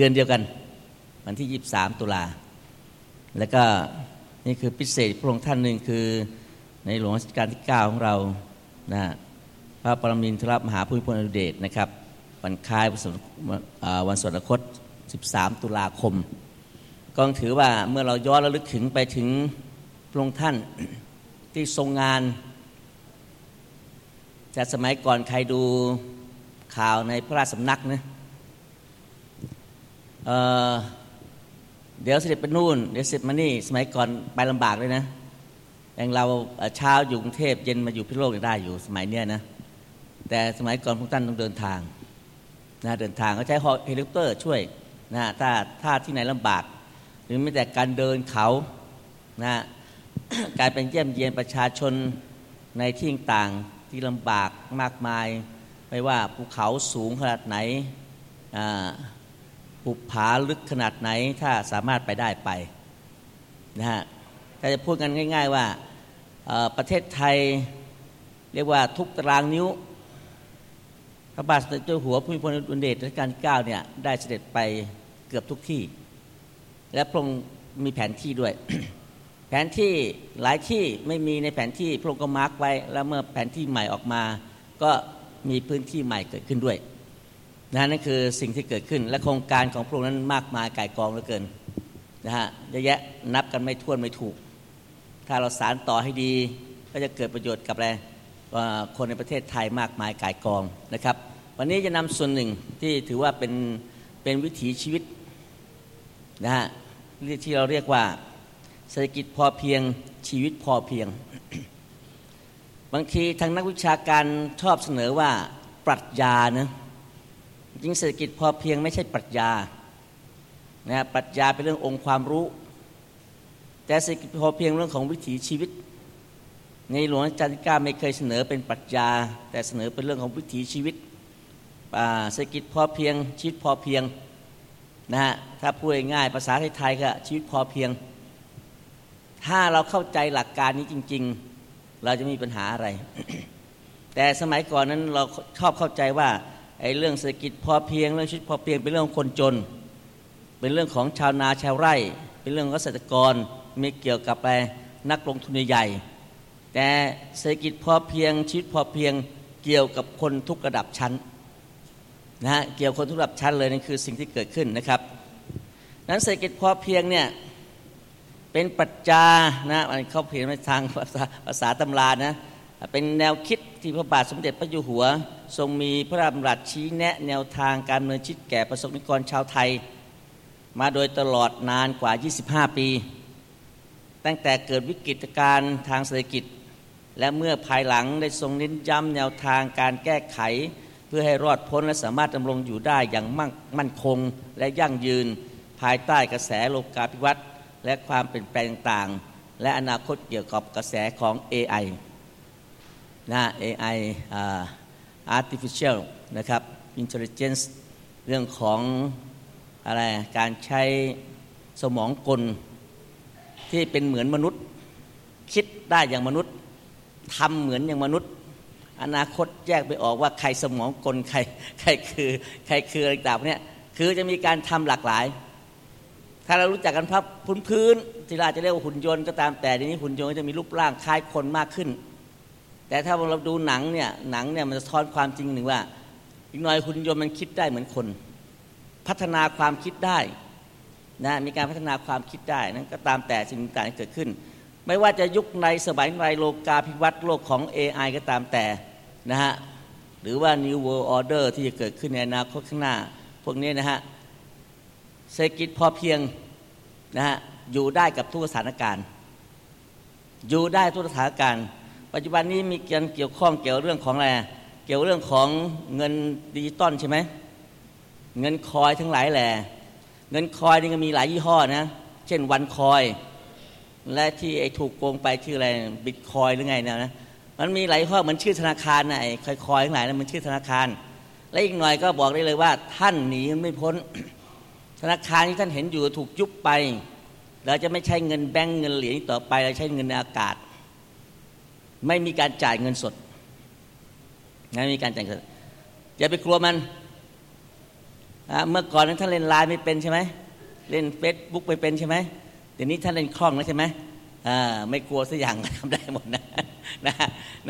เดือนเดียวกัน วันที่ 23 ตุลา แล้วก็นี่คือพิเศษพระองค์ท่านหนึ่งคือในหลวงรัชกาลที่ 9 ของเรานะพระปรมินทรมหาภูมิพลอดุเดชนะครับวันคล้ายวันสวรรคต 13 ตุลาคม ก็ถือว่าเมื่อเราย้อนระลึกถึงไปถึงพระองค์ท่านที่ทรงงานจากสมัยก่อนใครดูข่าวในพระราชสำนักนะ เดี๋ยวเสด็จไปนู่น เดี๋ยวเสด็จมานี่ สมัยก่อนไปลำบากเลยนะอย่างเราเช้าอยู่กรุงเทพเย็นมาอยู่พิโลกได้อยู่สมัยเนี้ยนะ แต่สมัยก่อนพวกท่านต้องเดินทางนะเดินทางเขาใช้เฮลิคอปเตอร์ช่วยนะถ้าถ้าที่ไหนลำบาก หรือไม่แต่การเดินเขานะการเป็นเยี่ยมเยียนประชาชนในที่ต่างที่ลำบากมากมาย ไม่ว่าภูเขาสูงขนาดไหน ภูผาลึกขนาดไหนถ้าสามารถไปได้ไปนะฮะถ้าจะพูดกันง่าย ๆว่าประเทศไทยเรียกว่าทุกตารางนิ้ว พระบาทสมเด็จเจ้าหัวภูมิพลอดุลเดชรัชกาลที่9เนี่ยได้เสด็จไปเกือบทุกที่ และพระองค์มีแผนที่ด้วย แผนที่หลายที่ไม่มีในแผนที่พระองค์ก็มาร์กไว้ แล้วเมื่อแผนที่ใหม่ออกมา ก็มีพื้นที่ใหม่เกิดขึ้นด้วย นะนั่นคือสิ่งที่เกิดขึ้น และโครงการของพระองค์นั้นมากมายก่ายกองเหลือเกินนะฮะเยอะแยะนับกันไม่ท้วนไม่ถูก ถ้าเราสารต่อให้ดีก็จะเกิดประโยชน์กับอะไรคนในประเทศไทยมากมายก่ายกองนะครับ วันนี้จะนำส่วนหนึ่งที่ถือว่าเป็นเป็นวิถีชีวิตนะฮะที่เราเรียกว่าเศรษฐกิจพอเพียงชีวิตพอเพียง บางทีทางนักวิชาการชอบเสนอว่าปรัชญานะ จริงเศรษฐกิจพอเพียงไม่ใช่ปรัชญานะปรัชญาเป็นเรื่ององค์ความรู้ แต่เศรษฐกิจพอเพียงเรื่องของวิถีชีวิต ในหลวงจันทิก้าไม่เคยเสนอเป็นปรัชญา แต่เสนอเป็นเรื่องของวิถีชีวิตเศรษฐกิจพอเพียงชีวิตพอเพียงนะฮะถ้าพูดง่ายภาษาไทยๆก็ชีวิตพอเพียง ถ้าเราเข้าใจหลักการนี้จริง ๆ เราจะมีปัญหาอะไร แต่สมัยก่อนนั้นเราชอบเข้าใจว่า ไอ้เรื่องเศรษฐกิจพอเพียงเรื่องชีวิตพอเพียงเป็นเรื่องของคนจน เป็นเรื่องของชาวนาชาวไร่ เป็นเรื่องเกษตรกรไม่เกี่ยวกับอะไรนักลงทุนใหญ่ แต่เศรษฐกิจพอเพียงชีวิตพอเพียงเกี่ยวกับคนทุกระดับชั้นนะฮะเกี่ยวคนทุกระดับชั้นเลยนั่นคือสิ่งที่เกิดขึ้นนะครับนั้นเศรษฐกิจพอเพียงเนี่ยเป็นปัจจานะมันเขาเพียนในทางภาษาภาษาตำรานะเป็นแนวคิดที่พระบาทสมเด็จพระยุหัว ทรงมีพระราชบัญญัติชี้แนะแนวทางการเมืองชิดแก่ประสบนิกรชาวไทย มาโดยตลอดนานกว่า 25 ปี ตั้งแต่เกิดวิกฤตการณ์ทางเศรษฐกิจ และเมื่อภายหลังได้ทรงเน้นย้ำแนวทางการแก้ไข เพื่อให้รอดพ้นและสามารถดำรงอยู่ได้อย่างมั่นคงและยั่งยืน ภายใต้กระแสโลกาภิวัตน์และความเปลี่ยนแปลงต่างๆ และอนาคตเกี่ยวกับกระแสของ AI นะ AI uh, artificial นะครับ intelligence เรื่องของอะไรการใช้สมองกล ที่เป็นเหมือนมนุษย์ คิดได้อย่างมนุษย์ทำเหมือนอย่างมนุษย์ อนาคตแยกไปออกว่าใครสมองกลใครใครคือใครคืออะไรต่างเนี่ยคือจะมีการทำหลากหลาย ถ้าเรารู้จักกันพับพื้นพื้นที่เราจะเรียกว่าหุ่นยนต์ก็ตามแต่ทีนี้หุ่นยนต์ก็จะมีรูปร่างคล้ายคนมากขึ้น แต่ถ้าเราดูหนังเนี่ยหนังเนี่ยมันจะทอนความจริงหนึ่งว่า อีกหน่อยหุ่นยนต์มันคิดได้เหมือนคน พัฒนาความคิดได้นะมีการพัฒนาความคิดได้นั้นก็ตามแต่สิ่งต่างๆเกิดขึ้น ไม่ว่าจะยุคในสมัยในโลกาภิวัตน์โลกของ AI ก็ตามแต่นะฮะหรือว่า New World Order ที่จะเกิดขึ้นในอนาคตข้างหน้า พวกนี้นะฮะเศรษฐกิจพอเพียงนะฮะอยู่ได้กับทุกสถานการณ์ อยู่ได้ทุกสถานการณ์ ปัจจุบันนี้มีการเกี่ยวข้องเกี่ยวเรื่องของอะไรเกี่ยวเรื่องของเงินดิจิตอลใช่ไหมเงินคอยทั้งหลายแหล่เงินคอยนี่ก็มีหลายยี่ห้อนะ เช่นวันคอย และที่ไอ้ถูกโกงไปชื่ออะไรบิตคอยหรือไงนะนะมันมีหลายข้อเหมือนชื่อธนาคารนะไอ้คอยคอยทั้งหลายนะมันชื่อธนาคาร และอีกหน่อยก็บอกได้เลยว่า ท่านหนีไม่พ้น ธนาคารที่ท่านเห็นอยู่ถูกยุบไปเราจะไม่ใช้เงินแบงก์เงินเหรียญต่อไปเราใช้เงินในอากาศ ไม่มีการจ่ายเงินสดไม่มีการจ่ายเงินอย่าไปกลัวมันเมื่อก่อนนั้นท่านเล่นไลน์ไม่เป็นใช่ไหมเล่นเฟซบุ๊กไม่เป็นใช่ไหมเดี๋ยวนี้ท่านเล่นคล่องแล้วใช่ไหมไม่กลัวสักอย่างทำได้หมดนะนะ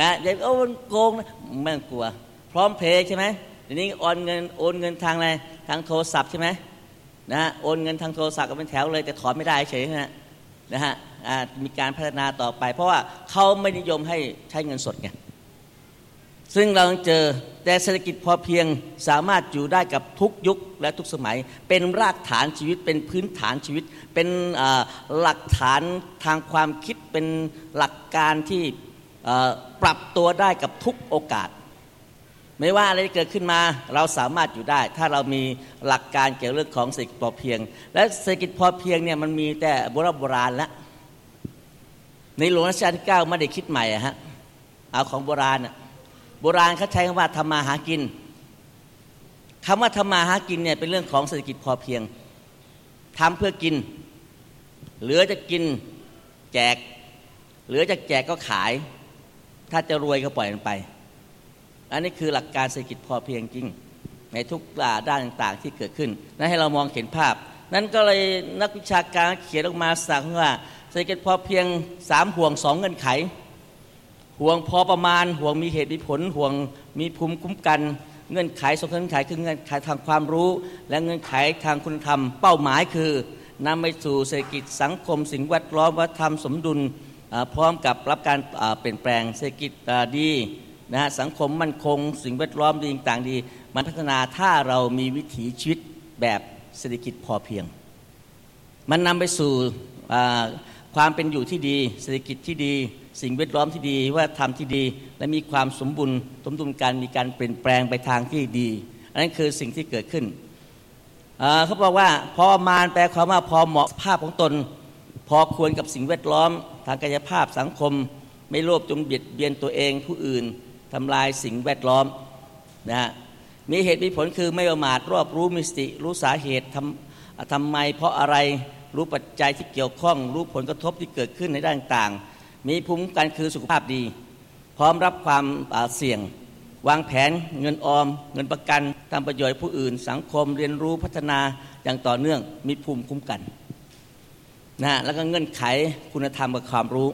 นะอย่าโอ้โกงนะไม่กลัว พร้อมเพย์ใช่ไหมเดี๋ยวนี้โอนเงินโอนเงินทางอะไรทางโทรศัพท์ใช่ไหมนะโอนเงินทางโทรศัพท์ก็เป็นแถวเลยแต่ถอนไม่ได้เฉยนะนะฮะ มีการพัฒนาต่อไป เพราะว่าเขาไม่นิยมให้ใช้เงินสดไงซึ่งเราเจอแต่เศรษฐกิจพอเพียงสามารถอยู่ได้กับทุกยุคและทุกสมัย เป็นรากฐานชีวิตเป็นพื้นฐานชีวิต เป็นหลักฐานทางความคิดเป็นหลักการที่ปรับตัวได้กับทุกโอกาส ไม่ว่าอะไรเกิดขึ้นมาเราสามารถอยู่ได้ ถ้าเรามีหลักการเกี่ยวเรื่องของเศรษฐกิจพอเพียง และเศรษฐกิจพอเพียงเนี่ยมันมีแต่โบราณโบราณแล้ว ในหลวงรัชกาลที่เก้าไม่ได้คิดใหม่อะฮะเอาของโบราณอะโบราณเขาใช้คำว่าทำมาหากินคำว่าทำมาหากินเนี่ยเป็นเรื่องของเศรษฐกิจพอเพียงทำเพื่อกิน เหลือจะกินแจก เหลือจะแจกก็ขาย ถ้าจะรวยก็ปล่อยมันไป อันนี้คือหลักการเศรษฐกิจพอเพียงจริง ในทุกด้านต่างๆที่เกิดขึ้น นั้นให้เรามองเห็นภาพ นั้นก็เลยนักวิชาการเขียนออกมาสั่งว่า เศรษฐกิจพอเพียงสามห่วงสองเงินไข ห่วงพอประมาณ ห่วงมีเหตุมีผล ห่วงมีภูมิคุ้มกัน เงื่อนไขสมเงื่อนไขคือเงื่อนไขทางความรู้ และเงื่อนไขทางคุณธรรม เป้าหมายคือนำไปสู่เศรษฐกิจสังคม สิ่งแวดล้อมวัฒนธรรมสมดุลพร้อมกับรับการเปลี่ยนแปลงเศรษฐกิจดีนะฮะสังคมมั่นคง สิ่งแวดล้อมดีต่างดี มันพัฒนาถ้าเรามีวิถีชีวิตแบบเศรษฐกิจพอเพียง มันนำไปสู่ ความเป็นอยู่ที่ดี เศรษฐกิจที่ดี สิ่งแวดล้อมที่ดีว่าทำที่ดี และมีความสมบูรณ์สมดุลการมีการเปลี่ยนแปลงไปทางที่ดี อันนั้นคือสิ่งที่เกิดขึ้นเขาบอกว่าพอมานแปลความว่าพอเหมาะภาพของตน พอควรกับสิ่งแวดล้อม ทางกายภาพสังคม ไม่โลภจนเบียดเบียนตัวเองผู้อื่นทำลายสิ่งแวดล้อมนะฮะมีเหตุมีผลคือไม่ประมาทรอบรู้มิสติรู้สาเหตุทำทำไมเพราะอะไร รู้ปัจจัยที่เกี่ยวข้อง รู้ผลกระทบที่เกิดขึ้นในด้านต่างมีภูมิคุ้มกันคือสุขภาพดี พร้อมรับความเสี่ยง วางแผนเงินออม เงินประกันทำประโยชน์ผู้อื่น สังคมเรียนรู้พัฒนาอย่างต่อเนื่องมีภูมิคุ้มกันนะแล้วก็เงื่อนไขคุณธรรมกับความรู้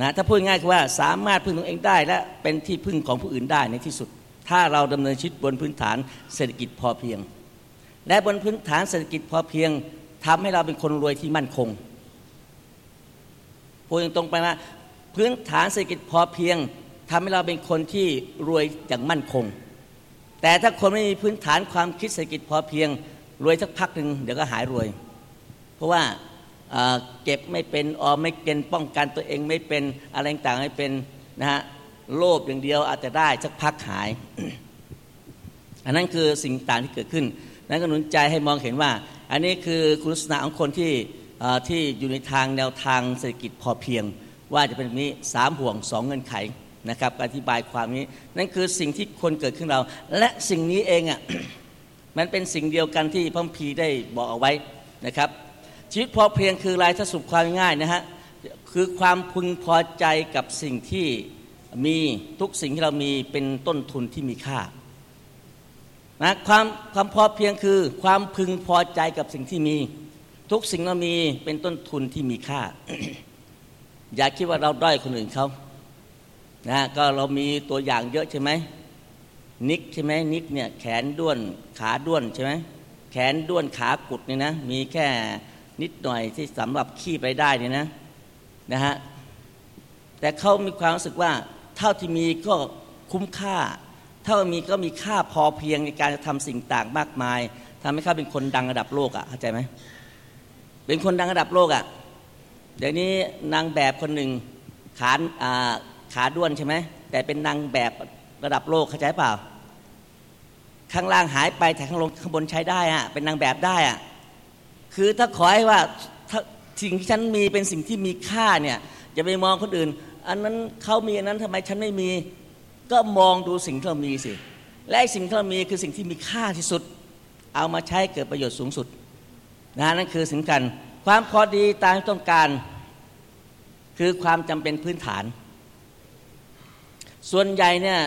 นะถ้าพูดง่ายคือว่าสามารถพึ่งตนเองได้ และเป็นที่พึ่งของผู้อื่นได้ในที่สุด ถ้าเราดำเนินชีวิตบนพื้นฐานเศรษฐกิจพอเพียง และบนพื้นฐานเศรษฐกิจพอเพียง ทำให้เราเป็นคนรวยที่มั่นคงพูดตรงไปว่าพื้นฐานเศรษฐกิจพอเพียงทำให้เราเป็นคนที่รวยอย่างมั่นคง แต่ถ้าคนไม่มีพื้นฐานความคิดเศรษฐกิจพอเพียง รวยสักพักหนึ่งเดี๋ยวก็หายรวย เพราะว่าเก็บไม่เป็นออมไม่เป็นป้องกันตัวเองไม่เป็นอะไรต่างไม่เป็นนะฮะโลภอย่างเดียวอาจจะได้สักพักหาย อันนั้นคือสิ่งต่างที่เกิดขึ้น นั้นก็หนุนใจให้มองเห็นว่า อันนี้คือคุณลักษณะของคนที่ที่อยู่ในทางแนวทางเศรษฐกิจพอเพียง ว่าจะเป็นนี้สามห่วงสองเงินไขนะครับอธิบายความนี้นั่นคือสิ่งที่คนเกิดขึ้นเรา และสิ่งนี้เองอะมันเป็นสิ่งเดียวกันที่พระพีได้บอกเอาไว้นะครับ ชีวิตพอเพียงคืออะไรถ้าสุขความง่ายนะฮะคือความพึงพอใจกับสิ่งที่มีทุกสิ่งที่เรามีเป็นต้นทุนที่มีค่า นะความความพอเพียงคือความพึงพอใจกับสิ่งที่มี ทุกสิ่งเรามีเป็นต้นทุนที่มีค่า อย่าคิดว่าเราด้อยคนอื่นเขานะก็เรามีตัวอย่างเยอะใช่ไหมนิกใช่ไหมนิกเนี่ยแขนด้วนขาด้วนใช่ไหมแขนด้วนขากุดเนี่ยนะมีแค่นิดหน่อยที่สำหรับขี้ไปได้เนี่ยนะนะฮะแต่เขามีความรู้สึกว่าเท่าที่มีก็คุ้มค่า เท่ามีก็มีค่าพอเพียงในการจะทำสิ่งต่างมากมายทำให้เขาเป็นคนดังระดับโลกอะ่ะเข้าใจไหมเป็นคนดังระดับโลกอะ่ะเดี๋ยวนี้นางแบบคนหนึ่งขาขาด้วนใช่ไหมแต่เป็นนางแบบระดับโลกเข้าใจเปล่า ข้างล่างหายไปแต่ข้างลงข้างบนใช้ได้อะเป็นนางแบบได้อะคือถ้าขอให้ว่าสิ่งที่ฉันมีเป็นสิ่งที่มีค่าเนี่ยอย่าไปมองคนอื่น อันนั้นเขามีอันนั้นทำไมฉันไม่มี ก็มองดูสิ่งที่เรามีสิ และสิ่งที่เรามีคือสิ่งที่มีค่าที่สุด เอามาใช้เกิดประโยชน์สูงสุดนะนั่นคือสิ่งกัน ความพอดีตามต้องการ คือความจำเป็นพื้นฐาน ส่วนใหญ่เนี่ย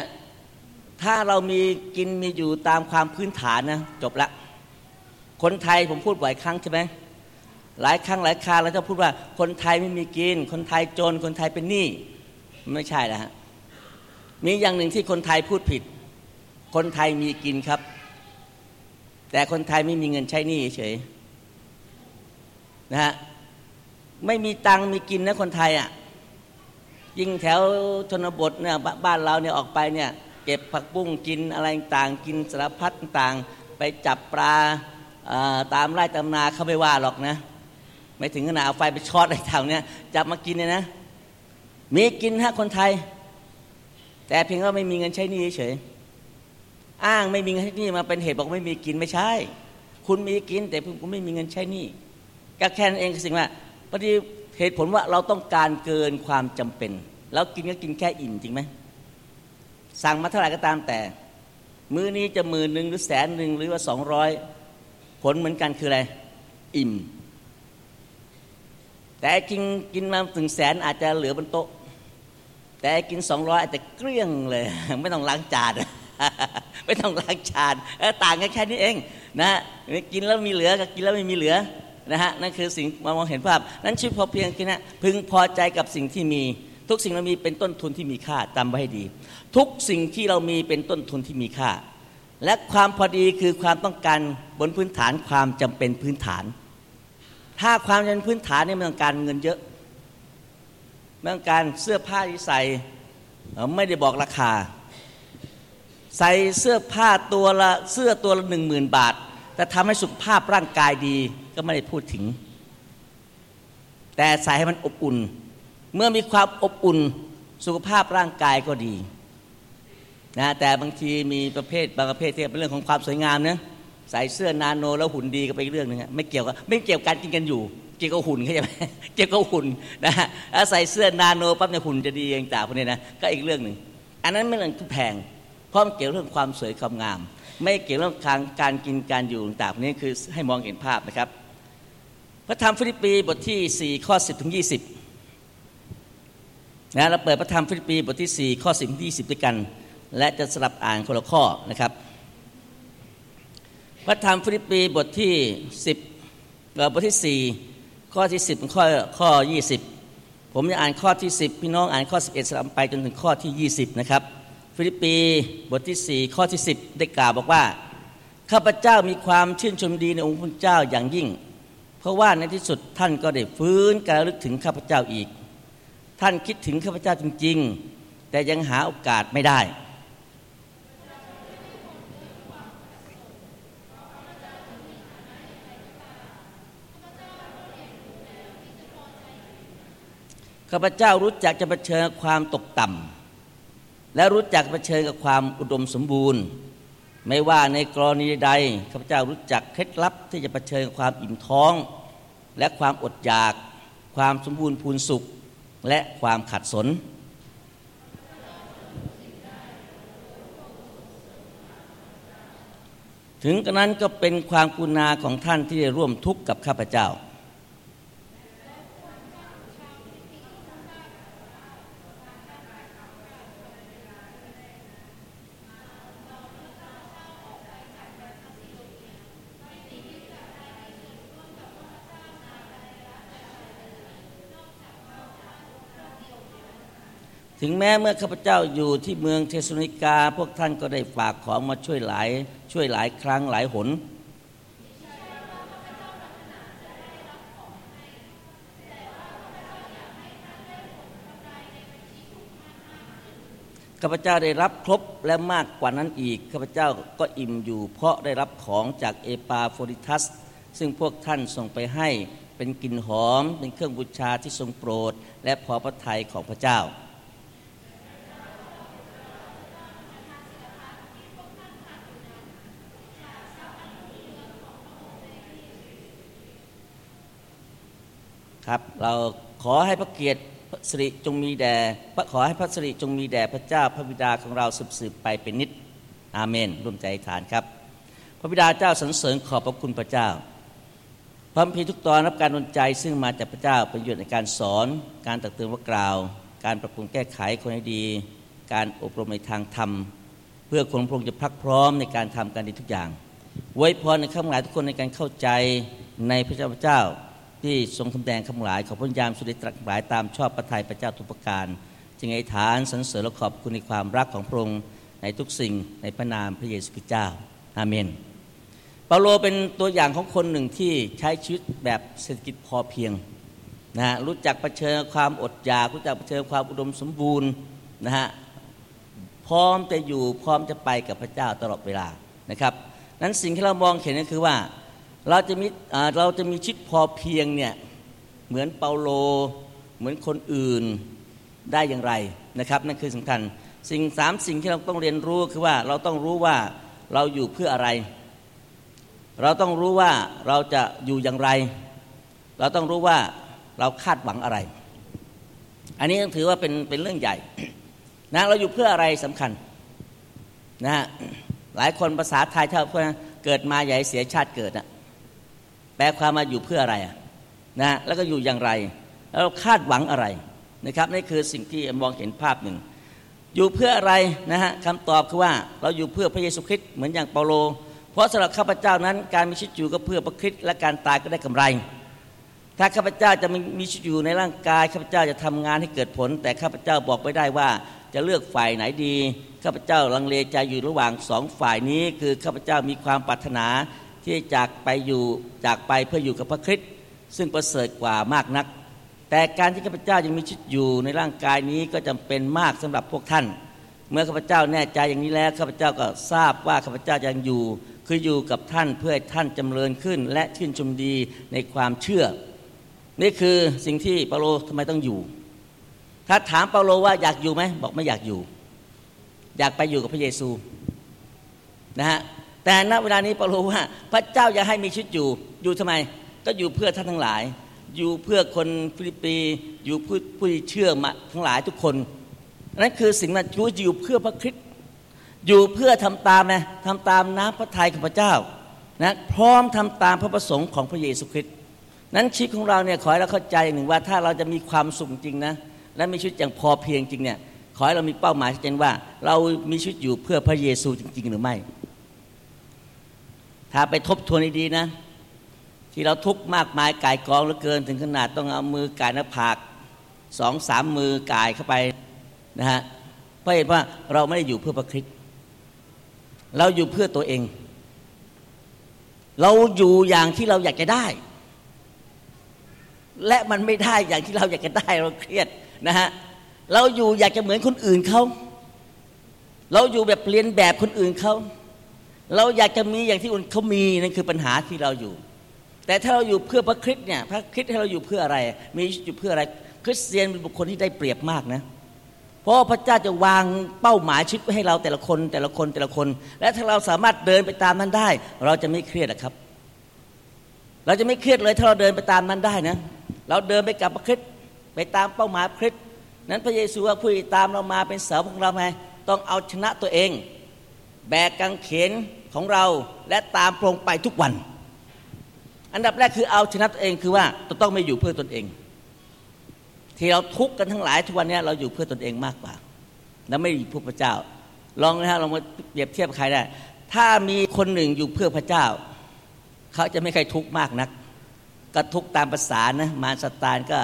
ถ้าเรามีกินมีอยู่ตามความพื้นฐานนะจบละ คนไทยผมพูดบ่อยครั้งใช่ไหมหลายครั้งหลายคราเราจะพูดว่าคนไทยไม่มีกิน คนไทยจน คนไทยเป็นหนี้ไม่ใช่แล้วฮะ มีอย่างหนึ่งที่คนไทยพูดผิด คนไทยมีกินครับ แต่คนไทยไม่มีเงินใช้หนี้เฉยนะฮะไม่มีตังมีกินนะคนไทยอะยิ่งแถวชนบทเนี่ยบ้านเราเนี่ยออกไปเนี่ย เก็บผักบุ้งกินอะไรต่างกินสารพัดต่างไปจับปลาตามไร่ตามนาเขาไม่ว่าหรอกนะ ไม่ถึงขนาดเอาไฟไปช็อตอะไรแถวเนี้ยจับมากินเนี่ยนะ มีกินฮะคนไทย แต่เพียงว่าไม่มีเงินใช้หนี้เฉยอ้างไม่มีเงินใช้หนี้มาเป็นเหตุบอกไม่มีกินไม่ใช่ คุณมีกินแต่คุณไม่มีเงินใช้หนี้ก็แค่นั้นเองสิ่งว่าพอดีเหตุผลว่าเราต้องการเกินความจำเป็นแล้วกินก็กินแค่อิ่มจริงไหมสั่งมาเท่าไหร่ก็ตามแต่ มื้อนี้จะหมื่นหนึ่งหรือแสนหนึ่งหรือว่าสองร้อยผลเหมือนกันคืออะไร อิ่ม แต่กินกินมาถึงแสนอาจจะเหลือบนโต๊ะ แต่กินสองร้อยอาจจะเกลี้ยงเลย ไม่ต้องล้างจานไม่ต้องล้างจานต่างกันแค่นี้เองนะกินแล้วมีเหลือกับกินแล้วไม่มีเหลือนะฮะนั่นคือสิ่งมองเห็นภาพ นั้นชีวิตพอเพียงคือนะพึงพอใจกับสิ่งที่มี ทุกสิ่งเรามีเป็นต้นทุนที่มีค่าจำไว้ให้ดี ทุกสิ่งที่เรามีเป็นต้นทุนที่มีค่า และความพอดีคือความต้องการบนพื้นฐานความจำเป็นพื้นฐาน ถ้าความจำเป็นพื้นฐานนี่ไม่ต้องการเงินเยอะ ไม่องการเสื้อผ้าที่ใส่ไม่ได้บอกราคา ใส่เสื้อผ้าตัวละเสื้อตัวละหนึ่งหมื่นบาท แต่ทำให้สุขภาพร่างกายดีก็ไม่ได้พูดถึง แต่ใส่ให้มันอบอุ่น เมื่อมีความอบอุ่นสุขภาพร่างกายก็ดีนะแต่บางทีมีประเภทบางประเภทที่เป็นเรื่องของความสวยงามนะใส่เสื้อนาโนแล้วหุ่นดีก็เป็นเรื่องหนึ่งไม่เกี่ยวกับไม่เกี่ยวกันกินกันอยู่ เกี่ยวกับหุ่นเข้าใจไหมเกี่ยวกับหุ่นนะฮะใส่เสื้อนาโนปั๊บเนี่ยหุ่นจะดีเองต่างพวกนี้นะก็อีกเรื่องหนึ่งอันนั้นไม่เรื่องแพงเพราะมันเกี่ยวเรื่องความสวยความงาม ไม่เกี่ยวเรื่องการการกินการอยู่ต่างพวกนี้คือให้มองเห็นภาพนะครับ พระธรรมฟิลิปปีบทที่4ข้อ10ถึง20นะเราเปิดพระธรรมฟิลิปปีบทที่4ข้อ10ถึง20ด้วยกัน และจะสลับอ่านคนละข้อนะครับพระธรรมฟิลิปปีบทที่ 10บทที่4 ข้อที่ 10 ข้อข้อ 20 ผมจะอ่านข้อที่ 10 พี่น้องอ่านข้อ 11สลับไปจนถึงข้อที่ 20 นะครับ ฟิลิปปีบทที่ 4 ข้อที่ 10 ได้กล่าวบอกว่า ข้าพเจ้ามีความชื่นชมดีในองค์พระเจ้าอย่างยิ่ง เพราะว่าในที่สุดท่านก็ได้ฟื้นการลึกถึงข้าพเจ้าอีก ท่านคิดถึงข้าพเจ้าจริง ๆ แต่ยังหาโอกาสไม่ได้ ข้าพเจ้ารู้จักจะเผชิญความตกต่ำและรู้จักเผชิญกับความอุดมสมบูรณ์ ไม่ว่าในกรณีใดข้าพเจ้ารู้จักเคล็ดลับที่จะเผชิญความอิ่มท้อง และความอดอยาก ความสมบูรณ์พูนสุข และความขัดสนถึงกระนั้นก็เป็นความกุณาของท่านที่ได้ร่วมทุกข์กับข้าพเจ้า ถึงแม้เมื่อข้าพเจ้าอยู่ที่เมืองเทสนิกา พวกท่านก็ได้ฝากของมาช่วยหลาย ช่วยหลายครั้งหลายหน ข้าพเจ้าได้รับครบและมากกว่านั้นอีก ข้าพเจ้าก็อิ่มอยู่เพราะได้รับของจากเอปาโฟริทัส ซึ่งพวกท่านส่งไปให้เป็นกลิ่นหอม เป็นเครื่องบูชาที่ทรงโปรด และพอพระทัยของพระเจ้า ครับ เราขอให้พระเกียรติพระสิริจงมีแด่ขอให้พระสิริจงมีแด่พระเจ้าพระบิดาของเราสืบสืบไปเป็นนิจอาเมนร่วมใจฐานครับ พระบิดาเจ้าสรรเสริญขอบพระคุณพระเจ้าพระพีทุกตอนรับการดลใจซึ่งมาจากพระเจ้าประโยชน์ในการสอน การตักเตือนว่ากล่าว การปรับปรุงแก้ไขคนให้ดี การอบรมในทางธรรม เพื่อคนพระองค์จะพักพร้อมในการทำการดีทุกอย่างไว้พรในข้ามหลายทุกคนในการเข้าใจในพระเจ้าพระเจ้า ที่ทรงคำแดงคำหลายขอพระยามสุริตรักหลายตามชอบพระทัยพระเจ้าทุกประการ จึงไอฐานสรรเสริญและขอบคุณในความรักของพระองค์ในทุกสิ่งในพระนามพระเยซูคริสต์เจ้าอาเมนเปาโลเป็นตัวอย่างของคนหนึ่งที่ใช้ชีวิตแบบเศรษฐกิจพอเพียงนะฮะรู้จักเผชิญความอดอยาก รู้จักเผชิญความอุดมสมบูรณ์นะฮะพร้อมจะอยู่พร้อมจะไปกับพระเจ้าตลอดเวลานะครับนั้นสิ่งที่เรามองเห็นก็คือว่า เราจะมีเราจะมีชีวิตพอเพียงเนี่ยเหมือนเปาโล เหมือนคนอื่นได้อย่างไรนะครับนั่นคือสำคัญ สิ่งสามสิ่งที่เราต้องเรียนรู้คือว่าเราต้องรู้ว่าเราอยู่เพื่ออะไร เราต้องรู้ว่าเราจะอยู่อย่างไร เราต้องรู้ว่าเราคาดหวังอะไร อันนี้ถือว่าเป็นเป็นเรื่องใหญ่นะเราอยู่เพื่ออะไรสำคัญนะฮะหลายคนภาษาไทยถ้าเพื่อเกิดมาใหญ่เสียชาติเกิดนะ แปลความมาอยู่เพื่ออะไรนะแล้วก็อยู่อย่างไร แล้วคาดหวังอะไรนะครับนี่คือสิ่งที่มองเห็นภาพหนึ่ง อยู่เพื่ออะไรนะฮะคำตอบคือว่าเราอยู่เพื่อพระเยซูคริสต์เหมือนอย่างเปาโล เพราะสำหรับข้าพเจ้านั้นการมีชีวิตอยู่ก็เพื่อพระคริสต์และการตายก็ได้กำไร ถ้าข้าพเจ้าจะมีชีวิตอยู่ในร่างกายข้าพเจ้าจะทำงานให้เกิดผล แต่ข้าพเจ้าบอกไม่ได้ว่าจะเลือกฝ่ายไหนดี ข้าพเจ้าลังเลใจอยู่ระหว่างสองฝ่ายนี้ คือข้าพเจ้ามีความปรารถนา ที่จากไปอยู่จากไปเพื่ออยู่กับพระคริสต์ซึ่งประเสริฐกว่ามากนัก แต่การที่ข้าพเจ้ายังมีชีวิตอยู่ในร่างกายนี้ก็จำเป็นมากสำหรับพวกท่าน เมื่อข้าพเจ้าแน่ใจอย่างนี้แล้วข้าพเจ้าก็ทราบว่าข้าพเจ้ายังอยู่ คืออยู่กับท่านเพื่อให้ท่านจำเริญขึ้น และชื่นชมดีในความเชื่อ นี่คือสิ่งที่เปาโลทำไมต้องอยู่ ถ้าถามเปาโลว่าอยากอยู่ไหมบอกไม่อยากอยู่ อยากไปอยู่กับพระเยซูนะฮะ แต่ณเวลานี้เปาโลว่าพระเจ้าอยากให้มีชีวิตอยู่ อยู่ทำไม ก็อยู่เพื่อท่านทั้งหลาย อยู่เพื่อคนฟิลิปปีอยู่ผู้ผู้เชื่อมาทั้งหลายทุกคนนั่นคือสิ่งนั้นอยู่เพื่อพระคริสต์อยู่เพื่อทำตามนะทำตามน้ำพระทัยของพระเจ้านะพร้อมทำตามพระประสงค์ของพระเยซูคริสต์นั้นชีวิตของเราเนี่ยขอให้เราเข้าใจหนึ่งว่าถ้าเราจะมีความสุขจริงนะและมีชีวิตอย่างพอเพียงจริงเนี่ยขอให้เรามีเป้าหมายชัดเจนว่า เรามีชีวิตอยู่เพื่อพระเยซูจริง ๆ หรือไม่ ถ้าไปทบทวนดีๆนะ ที่เราทุกข์มากมายกายกองเหลือเกิน ถึงขนาดต้องเอามือกายหน้าผากสองสามมือกายเข้าไปนะฮะเพราะเห็นว่าเราไม่ได้อยู่เพื่อพระคริสต์เราอยู่เพื่อตัวเอง เราอยู่อย่างที่เราอยากจะได้ และมันไม่ได้อย่างที่เราอยากจะได้เราเครียดนะฮะเราอยู่อยากจะเหมือนคนอื่นเขา เราอยู่แบบเรียนแบบคนอื่นเขา เราอยากจะมีอย่างที่คนเขามีนั่นคือปัญหาที่เราอยู่ แต่ถ้าเราอยู่เพื่อพระคริสต์เนี่ยพระคริสต์ให้เราอยู่เพื่ออะไร มีอยู่เพื่ออะไร คริสเตียนเป็นบุคคลที่ได้เปรียบมากนะ เพราะพระเจ้าจะวางเป้าหมายชีวิตให้เราแต่ละคนแต่ละคนแต่ละคน และถ้าเราสามารถเดินไปตามนั้นได้ เราจะไม่เครียดนะครับ เราจะไม่เครียดเลยถ้าเราเดินไปตามนั้นได้นะ เราเดินไปกับพระคริสต์ไปตามเป้าหมายคริสต์นั้นพระเยซูว่าผู้ตามเรามาเป็นเสาของเราไงต้องเอาชนะตัวเอง แบกกางเขน ของเราและตามพระองค์ไปทุกวัน อันดับแรกคือเอาชนะตัวเองคือว่าต้องไม่อยู่เพื่อตนเอง ที่เราทุกข์กันทั้งหลายทุกวันนี้เราอยู่เพื่อตนเองมากกว่า แล้วไม่อยู่เพื่อพระเจ้า ลองนะฮะลองมาเปรียบเทียบใครได้ ถ้ามีคนหนึ่งอยู่เพื่อพระเจ้า เขาจะไม่เคยทุกข์มากนัก ก็ทุกข์ตามภาษานะมารสตานก็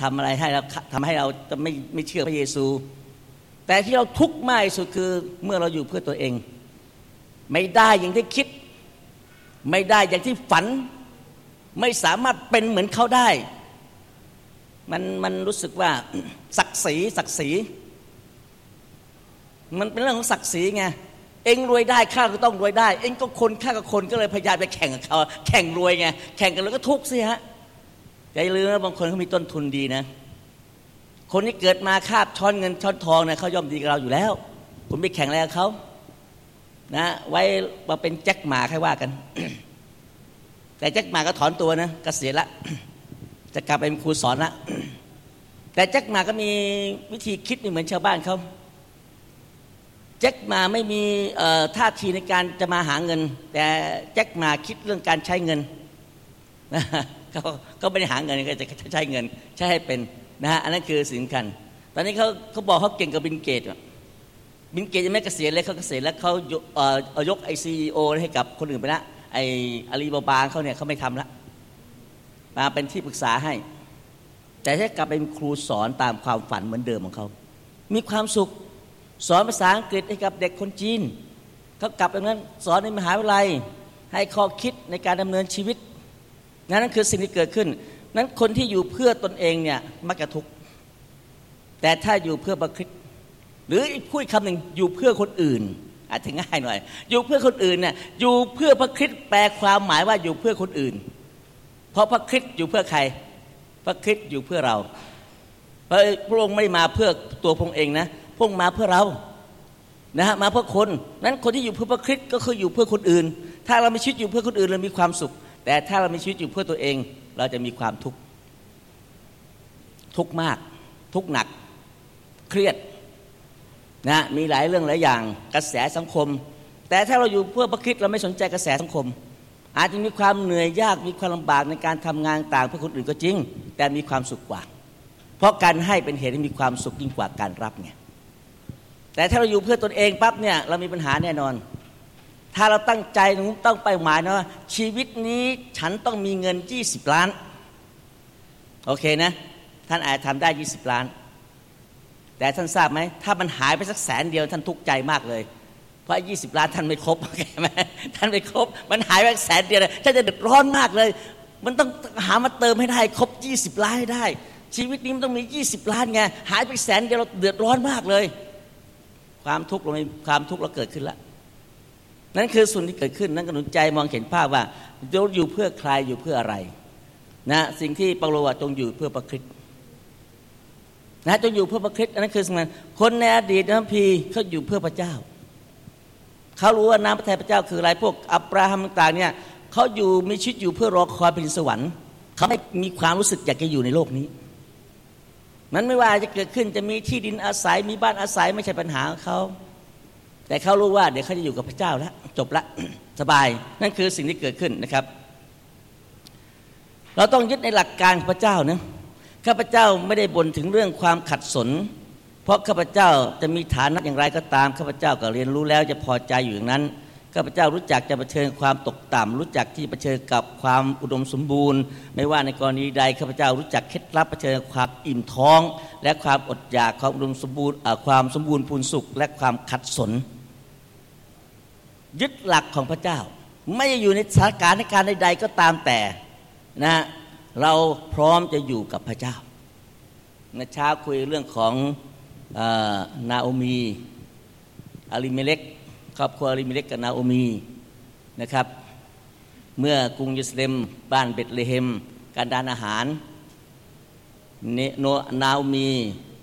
ทำอะไรให้เราทำให้เราจะไม่ไม่เชื่อพระเยซู แต่ที่เราทุกข์มากที่สุดคือเมื่อเราอยู่เพื่อตัวเอง ไม่ได้อย่างที่คิด ไม่ได้อย่างที่ฝัน ไม่สามารถเป็นเหมือนเขาได้ มันมันรู้สึกว่าศักดิ์ศรีศักดิ์ศรี มันเป็นเรื่องของศักดิ์ศรีไงเองรวยได้ข้าก็ต้องรวยได้ เองก็คนข้าก็คนก็เลยพยายามไปแข่งกับเขาแข่งรวยไงแข่งกันแล้วก็ทุกข์สิฮะใจลืมนะบางคนเขามีต้นทุนดีนะ คนที่เกิดมาคาบช้อนเงินช้อนทองเนี่ยเขาย่อมดีกับเราอยู่แล้วคุณไปแข่งอะไรกับเขา นะไว้มาเป็นแจ็คหมาใครว่ากัน แต่แจ็คหมาก็ถอนตัวนะกเกษียณละ จะกลับไปเป็นครูสอนละ แต่แจ็คหมาก็มีวิธีคิดไม่เหมือนชาวบ้านเขาแจ็คมาไม่มีท่าทีในการจะมาหาเงิน แต่แจ็คมาคิดเรื่องการใช้เงินเขาเขาไม่ได้หาเงินก็จะใช้เงิน ใช้ให้เป็นนะฮะอันนั้นคือสิ่งสำคัญ ตอนนี้เขาเขาบอกเขาเก่งกับบินเกต บินเกตยังไม่เกษียณเลยเขาเกษียณแล้วเขายกไอซีโอให้กับคนอื่นไปละไออาลีบาบาเขาเนี่ยเขาไม่ทำละมาเป็นที่ปรึกษาให้ แต่ถ้ากลับเป็นครูสอนตามความฝันเหมือนเดิมของเขา มีความสุขสอนภาษาอังกฤษให้กับเด็กคนจีนเขากลับไปนั้นสอนในมหาวิทยาลัย ให้ข้อคิดในการดำเนินชีวิต นั่นคือสิ่งที่เกิดขึ้น นั้นคนที่อยู่เพื่อตนเองเนี่ยมักจะทุกข์แต่ถ้าอยู่เพื่อประคิด หรือพูดคำหนึ่งอยู่เพื่อคนอื่น อาจจะง่ายหน่อย อยู่เพื่อคนอื่นเนี่ยอยู่เพื่อพระคิดแปลความหมายว่าอยู่เพื่อคนอื่น เพราะพระคิดอยู่เพื่อใคร พระคิดอยู่เพื่อเราพระพระองค์ไม่มาเพื่อตัวพระองค์เองนะพระองค์มาเพื่อเรานะฮะมาเพื่อคนนั้นคนที่อยู่เพื่อพระคิดก็คืออยู่เพื่อคนอื่น ถ้าเราไม่ชีวิตอยู่เพื่อคนอื่นเรามีความสุข แต่ถ้าเรามีชีวิตอยู่เพื่อตัวเอง เราจะมีความทุกข์ทุกข์มาก ทุกข์หนัก เครียด นะมีหลายเรื่องหลายอย่างกระแสสังคม แต่ถ้าเราอยู่เพื่อพระคิดเราไม่สนใจกระแสสังคม อาจจะมีความเหนื่อยยากมีความลำบากในการทำงานต่างเพื่อคนอื่นก็จริง แต่มีความสุขกว่า เพราะการให้เป็นเหตุให้มีความสุขยิ่งกว่าการรับไงแต่ถ้าเราอยู่เพื่อตนเองปั๊บเนี่ยเรามีปัญหาแน่นอน ถ้าเราตั้งใจต้องไปหมายนะว่าชีวิตนี้ฉันต้องมีเงิน 20 ล้าน โอเคนะ ท่านอาจทำได้ 20 ล้าน แต่ท่านทราบไหมถ้ามันหายไปสักแสนเดียวท่านทุกข์ใจมากเลย เพราะยี่สิบล้านท่านไม่ครบเข้าไหมท่านไม่ครบ มันหายไปแสนเดียวท่านจะเดือดร้อนมากเลย มันต้องหามาเติมให้ได้ครบยี่สิบล้านให้ได้ ชีวิตนี้มันต้องมียี่สิบล้านไงหายไปแสนเดียวเราเดือดร้อนมากเลย ความทุกข์เราความทุกข์เราเกิดขึ้นแล้วนั่นคือส่วนที่เกิดขึ้นนั่นก็หนุนใจมองเห็นภาพว่าเราอยู่เพื่อใครอยู่เพื่ออะไร นะสิ่งที่เปาโลว่าจงอยู่เพื่อประคิด นะจงอยู่เพื่อพระคริสต์อันนั้นคือสำคัญคนในอดีตนะพีเขาอยู่เพื่อพระเจ้า เขารู้ว่าน้ำพระทัยพระเจ้าคืออะไรพวกอับราฮัมต่างเนี่ยเขาอยู่มีชีวิตอยู่เพื่อรอคอยเป็นสวรรค์เขาไม่มีความรู้สึกอยากจะอยู่ในโลกนี้มันไม่ว่าจะเกิดขึ้นจะมีที่ดินอาศัยมีบ้านอาศัยไม่ใช่ปัญหาของเขาแต่เขารู้ว่าเดี๋ยวเขาจะอยู่กับพระเจ้าแล้วจบละสบายนั่นคือสิ่งที่เกิดขึ้นนะครับ เราต้องยึดในหลักการพระเจ้านะ ข้าพเจ้าไม่ได้บ่นถึงเรื่องความขัดสน เพราะข้าพเจ้าจะมีฐานะอย่างไรก็ตามข้าพเจ้าก็เรียนรู้แล้วจะพอใจอยู่อย่างนั้นข้าพเจ้ารู้จักจะเผชิญความตกต่ำรู้จักที่เผชิญกับความอุดมสมบูรณ์ ไม่ว่าในกรณีใดข้าพเจ้ารู้จักเคล็ดลับเผชิญความอิ่มท้อง และความอดอยากความอุดมสมบูรณ์ความสมบูรณ์พูนสุข และความขัดสน ยึดหลักของพระเจ้า ไม่อยู่ในสถานการณ์ในการใดๆก็ตามแต่นะ เราพร้อมจะอยู่กับพระเจ้าในเช้าคุยเรื่องของนาโอมีอาลิเมเล็กครอบครัวอาลิเมเล็กกับนาโอมีนะครับ เมื่อกรุงเยรูซาเล็มบ้านเบตเลเฮม การดานอาหารโนนาโอมี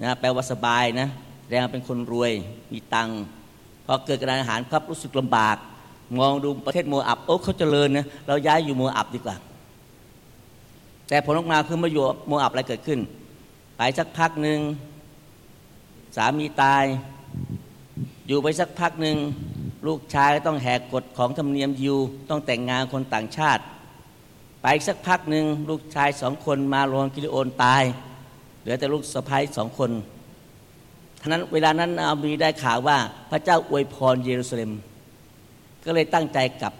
นะแปลว่าสบายนะแรงเป็นคนรวยมีตังค์พอเกิดการดานอาหารครับรู้สึกลำบาก มองดูประเทศโมอับโอ้เขาเจริญนะเราย้ายอยู่โมอับดีกว่า แต่ผลออกมาคือมาอยู่โมอับอะไรเกิดขึ้น ไปสักพักหนึ่งสามีตาย อยู่ไปสักพักหนึ่งลูกชายต้องแหกกฎของธรรมเนียมยูต้องแต่งงานคนต่างชาติ ไปสักพักหนึ่งลูกชายสองคนมาลงกิริโอนตาย เหลือแต่ลูกสะพ้ายสองคนท่านั้นเวลานั้นอามีได้ข่าวว่าพระเจ้าอวยพรเยรูซาเล็ม ก็เลยตั้งใจกลับ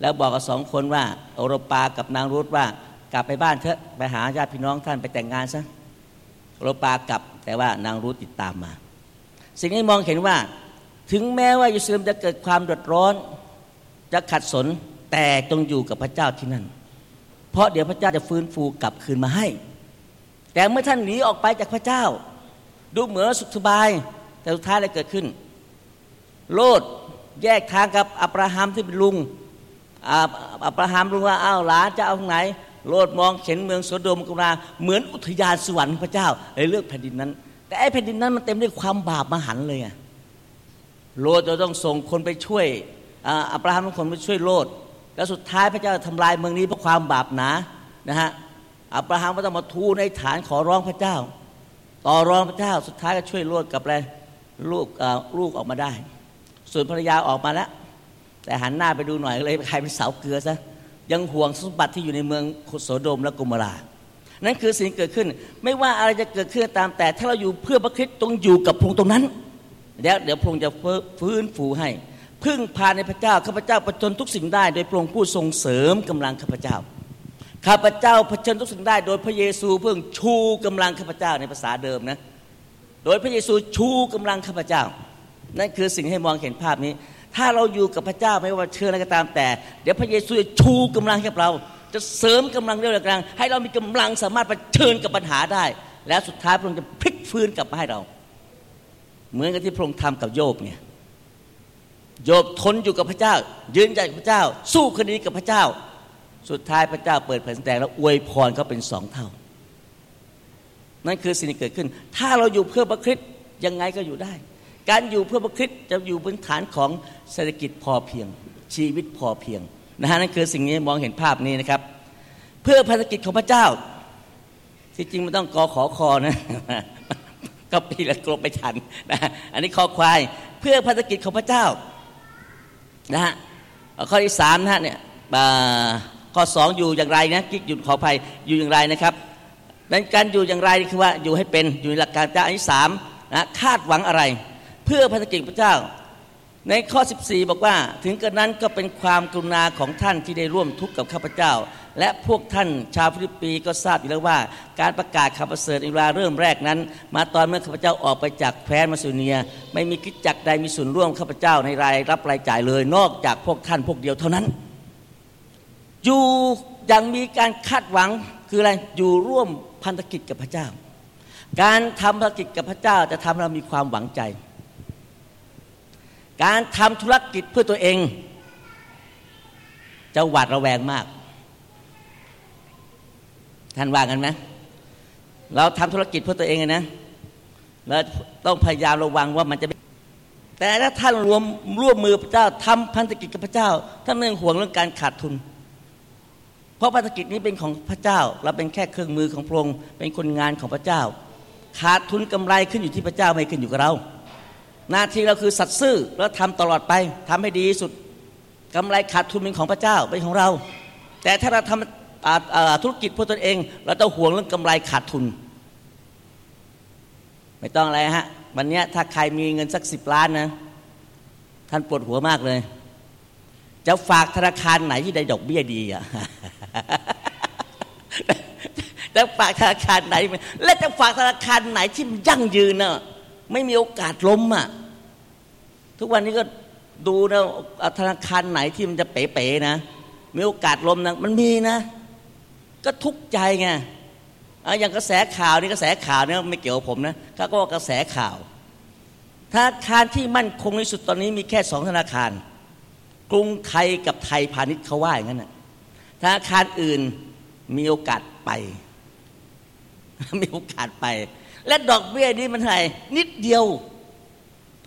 แล้วบอกกับสองคนว่าโอรปากับนางรุธว่า กลับไปบ้านเถอะไปหาญาติพี่น้องท่านไปแต่งงานซะโรปากลับ แต่ว่านางรู้ติดตามมา สิ่งนี้มองเห็นว่า ถึงแม้ว่ายูซเลมจะเกิดความเดือดร้อน จะขัดสนแต่จงอยู่กับพระเจ้าที่นั่น เพราะเดี๋ยวพระเจ้าจะฟื้นฟูกลับคืนมาให้ แต่เมื่อท่านหนีออกไปจากพระเจ้า ดูเหมือนสุขสบาย แต่สุดท้ายอะไรเกิดขึ้น โลดแยกทางกับอับราฮัมที่เป็นลุงอับราฮัมลุงว่าอ้าวหลานจะเอาทางไหน โลดมองเห็นเมืองโสดมกราเหมือนอุทยานสวรรค์พระเจ้าเลยเลือกแผ่นดินนั้น แต่ไอ้แผ่นดินนั้นมันเต็มด้วยความบาปมหันเลยอะโลดจะต้องส่งคนไปช่วยอับราฮัมต้องคนไปช่วยโลด แล้วสุดท้ายพระเจ้าทำลายเมืองนี้เพราะความบาปหนานะฮะอับราฮัมก็ต้องมาทูลในฐานขอร้องพระเจ้า ต่อรองพระเจ้าสุดท้ายก็ช่วยโลดกับอะไรลูกลูกออกมาได้ ส่วนภรรยาออกมาแล้วแต่หันหน้าไปดูหน่อยเลยใครเป็นเสาเกลือซะ ยังห่วงสมบัติที่อยู่ในเมืองโสโดมและกุมรา นั่นคือสิ่งเกิดขึ้น ไม่ว่าอะไรจะเกิดขึ้นตามแต่ ถ้าเราอยู่เพื่อพระคริสต์ต้องอยู่กับพระองค์ตรงนั้น แล้วเดี๋ยวพระองค์จะฟื้นฟูให้ พึ่งพาในพระเจ้าข้าพเจ้าประจนทุกสิ่งได้ โดยพระองค์ผู้ทรงเสริมกำลังข้าพเจ้าข้าพเจ้าเผชิญทุกสิ่งได้โดยพระเยซูเพิ่งชูกำลังข้าพเจ้าในภาษาเดิมนะ โดยพระเยซูชูกำลังข้าพเจ้า นั่นคือสิ่งให้มองเห็นภาพนี้ ถ้าเราอยู่กับพระเจ้าไม่ว่าเชื่ออะไรก็ตามแต่ เดี๋ยวพระเยซูจะชูกำลังให้เรา จะเสริมกำลังเรื่องกลางให้เรามีกำลังสามารถเผชิญกับปัญหาได้ แล้วสุดท้ายพระองค์จะพลิกฟื้นกลับมาให้เรา เหมือนกับที่พระองค์ทำกับโยบเนี่ยโยบทนอยู่กับพระเจ้า ยืนใจกับพระเจ้า สู้คดีกับพระเจ้า สุดท้ายพระเจ้าเปิดเผยแสดงแล้วอวยพรเขาเป็นสองเท่า นั่นคือสิ่งที่เกิดขึ้น ถ้าเราอยู่เพื่อพระคริสต์ยังไงก็อยู่ได้ การอยู่เพื่อพระคริสต์จะอยู่บนฐานของเศรษฐกิจพอเพียง ชีวิตพอเพียงนะฮะนั่นคือสิ่งนี้มองเห็นภาพนี้นะครับ เพื่อภารกิจของพระเจ้า ที่จริงมันต้องกอขอคอนะก็ปีละกลบไปทันนะอันนี้คอควายเพื่อภารกิจของพระเจ้านะฮะข้อที่สามนะฮะเนี่ยข้อสองอยู่อย่างไรนะกิ๊กหยุดขอภัยอยู่อย่างไรนะครับนั้นการอยู่อย่างไรคือว่าอยู่ให้เป็นอยู่ในหลักการเจ้าอันที่สามนะคาดหวังอะไร เพื่อภารกิจพระเจ้า ในข้อ 14 บอกว่า ถึงกระนั้นก็เป็นความกรุณาของท่านที่ได้ร่วมทุกข์กับข้าพเจ้า และพวกท่านชาวฟิลิปปีก็ทราบอยู่แล้วว่า การประกาศข่าวประเสริฐในเวลาเริ่มแรกนั้น มาตอนเมื่อข้าพเจ้าออกไปจากแคว้นมาซิโดเนีย ไม่มีคริสตจักรใดมีส่วนร่วมข้าพเจ้าในรายรับรายจ่ายเลย นอกจากพวกท่านพวกเดียวเท่านั้น อยู่อย่างมีการคาดหวังคืออะไรอยู่ร่วมพันธกิจกับพระเจ้า การทำภารกิจกับพระเจ้าจะทำให้เรามีความหวังใจ การทำธุรกิจเพื่อตัวเอง จะหวาดระแวงมาก ท่านว่ากันไหมเราทำธุรกิจเพื่อตัวเองนะเราต้องพยายามระวังว่ามันจะแต่ถ้าท่านรวมร่วมมือพระเจ้าทำพันธกิจกับพระเจ้า ท่านไม่ห่วงเรื่องการขาดทุน เพราะภารกิจนี้เป็นของพระเจ้า เราเป็นแค่เครื่องมือของพระองค์เป็นคนงานของพระเจ้า ขาดทุนกำไรขึ้นอยู่ที่พระเจ้าไม่ขึ้นอยู่กับเรา หน้าที่เราคือสัตซ์ซื่อแล้วทำตลอดไปทำให้ดีที่สุดกำไรขาดทุนเป็นของพระเจ้าเป็นของเรา แต่ถ้าเราทำธุรกิจเพื่อตนเอง เราต้องห่วงเรื่องกำไรขาดทุน ไม่ต้องอะไรฮะวันนี้ถ้าใครมีเงินสักสิบล้านนะ ท่านปวดหัวมากเลย จะฝากธนาคารไหนที่ได้ดอกเบี้ยดีอะจะฝากธนาคารไหน และจะฝากธนาคารไหนที่มันยั่งยืนเน่ะ ไม่มีโอกาสล้มอะ ทุกวันนี้ก็ดูนะธนาคารไหนที่มันจะเป๋ๆนะ มีโอกาสล้มนะมันมีนะ ก็ทุกใจไงอย่างกระแสข่าวนี่กระแสข่าวเนี่ยไม่เกี่ยวกับผมนะเขาก็กระแสข่าวธนาคารที่มั่นคงที่สุดตอนนี้มีแค่สองธนาคาร กรุงไทยกับไทยพาณิชย์เขาว่าอย่างนั้นนะธนาคารอื่นมีโอกาสไป มีโอกาสไป และดอกเบี้ยนี่มันเท่าไหร่นิดเดียว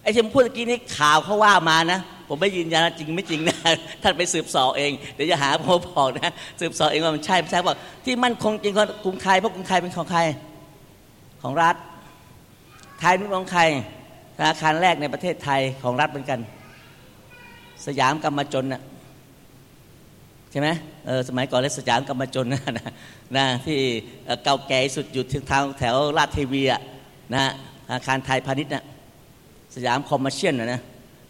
ไอ้ที่ผมพูดเมื่อกี้นี้ข่าวเขาว่ามานะ ผมไม่ยืนยันจริงไม่จริงนะ ท่านไปสืบสอบเอง เดี๋ยวจะหาผมบอกนะ สืบสอบเองว่ามันใช่ไม่ใช่บอกที่มั่นคงจริงของกรุงไทยเพราะกรุงไทยเป็นของใคร ของรัฐ ไทยเป็นของใครธนาคารแรกในประเทศไทยของรัฐเหมือนกัน สยามกรรมจนน่ะใช่ไหมเออสมัยก่อนเลยสยามกรรมจนนะ นะที่เก่าแก่สุดอยู่ทางแถวลาดเทวีอะนะอาคารไทยพาณิชย์นะสยามคอมเมอร์เชียลนะนะ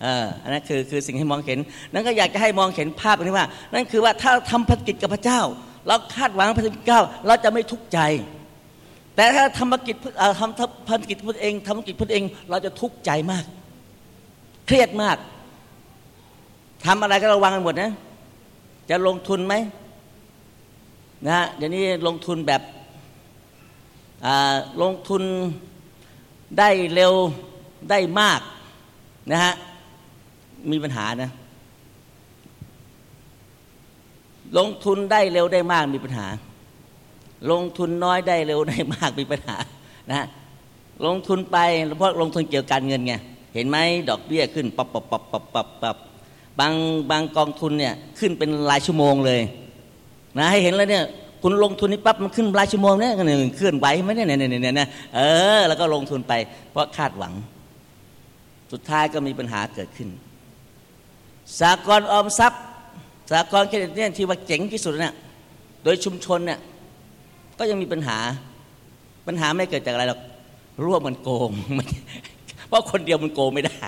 อออันนั้นคือคือสิ่งให้มองเห็น นั้นก็อยากจะให้มองเห็นภาพนี้ว่า นั่นคือว่าถ้าทำภารกิจกับพระเจ้า เราคาดหวังพระเจ้าเราจะไม่ทุกข์ใจ แต่ถ้าทำภารกิจทำภารกิจพุทธเองทำภารกิจพุทธเอง เราจะทุกข์ใจมาก เครียดมากทำอะไรก็ระวังกันหมดนะ จะลงทุนไหม นะฮะเดี๋ยวนี้ลงทุนแบบลงทุนได้เร็วได้มากนะฮะมีปัญหานะ ลงทุนได้เร็วได้มากมีปัญหา ลงทุนน้อยได้เร็วได้มากมีปัญหานะฮะลงทุนไปเพราะลงทุนเกี่ยวกับการเงินไงเห็นไหมดอกเบี้ยขึ้นปับปับปับปับปับปับบางบางกองทุนเนี่ยขึ้นเป็นรายชั่วโมงเลย นะให้เห็นแล้วเนี่ยคุณลงทุนนี้ปั๊บมันขึ้นรายชั่วโมงเนี่ยเคลื่อนไหวไหมเนี่ยเนี่ยเนี่ยเนี่ยเออ แล้วก็ลงทุนไป เพราะคาดหวัง สุดท้ายก็มีปัญหาเกิดขึ้น สากลออมทรัพย์สากลเครดิตเนี่ยที่ว่าเจ๋งที่สุดเนี่ยโดยชุมชนเนี่ยก็ยังมีปัญหาปัญหาไม่เกิดจากอะไรหรอกร่วมมันโกงเพราะคนเดียวมันโกงไม่ได้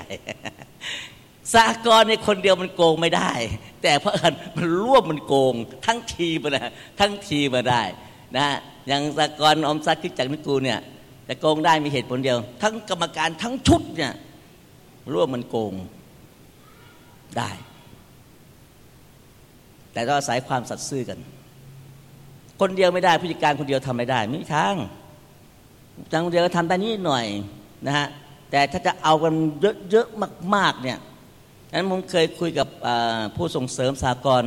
สากลในคนเดียวมันโกงไม่ได้ แต่เพราะอันมันร่วมมันโกง ทั้งทีมานะทั้งทีมาได้นะอย่างสากลออมทรัพย์คิดจากนิกูเนี่ยจะโกงได้มีเหตุผลเดียว ทั้งกรรมการทั้งชุดเนี่ยร่วมมันโกงได้ แต่ต้องอาศัยความสัตย์ซื่อกัน คนเดียวไม่ได้ผู้จัดการคนเดียวทำไม่ได้ไม่มีทางจังเดียวทำได้นิดหน่อยนะฮะแต่ถ้าจะเอากันเยอะๆมาก ๆเนี่ย นั้นผมเคยคุยกับผู้ส่งเสริมสากล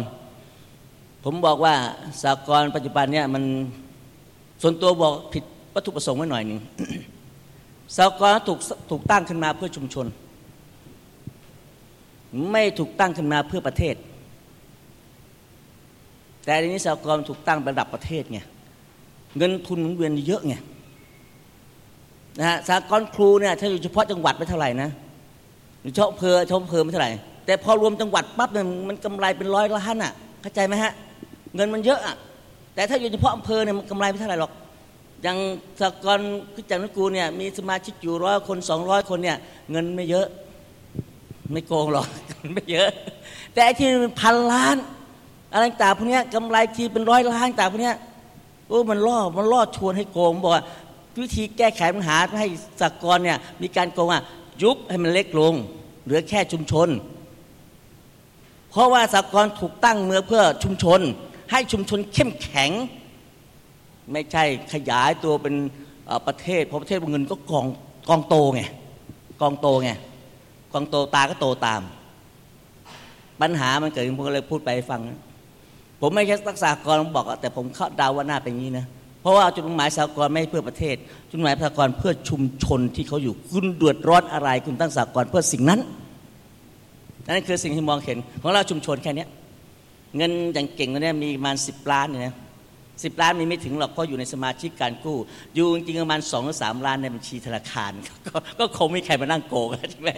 ผมบอกว่าสากลปัจจุบันเนี่ยมันส่วนตัวบอกผิดวัตถุประสงค์ไว้หน่อยหนึ่งสากลถูกถูกตั้งขึ้นมาเพื่อชุมชน ไม่ถูกตั้งขึ้นมาเพื่อประเทศ แต่ทีนี้สากลถูกตั้งระดับประเทศไงเงินทุนหมุนเวียนเยอะไงนะฮะสากลครูเนี่ยถ้าอยู่เฉพาะจังหวัดไม่เท่าไหร่นะ เฉพาะอำเภอเฉพาะอำเภอไม่เท่าไหร่แต่พอรวมจังหวัดปั๊บเนี่ยมันกำไรเป็นร้อยล้านอะเข้าใจไหมฮะ เงินมันเยอะอะแต่ถ้าอยู่เฉพาะอำเภอเนี่ยมันกำไรไม่เท่าไหร่หรอกอย่างสกลพิจักนกูเนี่ยมีสมาชิกอยู่ร้อยคนสองร้อยคนเนี่ยเงินไม่เยอะไม่โกงหรอกไม่เยอะ แต่ที่เป็นพันล้านอะไรต่างพวกนี้กำไรทีเป็นร้อยล้านต่างพวกนี้โอ้มันล่อมันล่อชวนให้โกงบอกว่าวิธีแก้ไขปัญหาให้สากลเนี่ยมีการโกงอะ ยุบให้มันเล็กลง เหลือแค่ชุมชน เพราะว่าสากลถูกตั้งเมื่อเพื่อชุมชน ให้ชุมชนเข้มแข็ง ไม่ใช่ขยายตัวเป็นประเทศเพราะประเทศเงินก็กองกองโตไงกองโตไงกองโตตาก็โตตาม ปัญหามันเกิดผมก็เลยพูดไปฟัง ผมไม่ใช่รักษากรผมบอกแต่ผมเข้าดาวว่าหน้าเป็นงี้นะ เพราะว่าจุดหมายสากลไม่เพื่อประเทศ จุดหมายสากลเพื่อชุมชนที่เขาอยู่คุณเดือดร้อนอะไร คุณตั้งสากลเพื่อสิ่งนั้นนั่นคือสิ่งที่มองเห็นของเราชุมชนแค่นี้เงินอย่างเก่งเนี่ยมีประมาณสิบล้านเนี่ยสิบล้านมีไม่ถึงหรอกเพราะอยู่ในสมาชิกการกู้ อยู่จริงประมาณสองหรือสามล้านในบัญชีธนาคาร ก็คงไม่มีใครมานั่งโกงใช่ไหม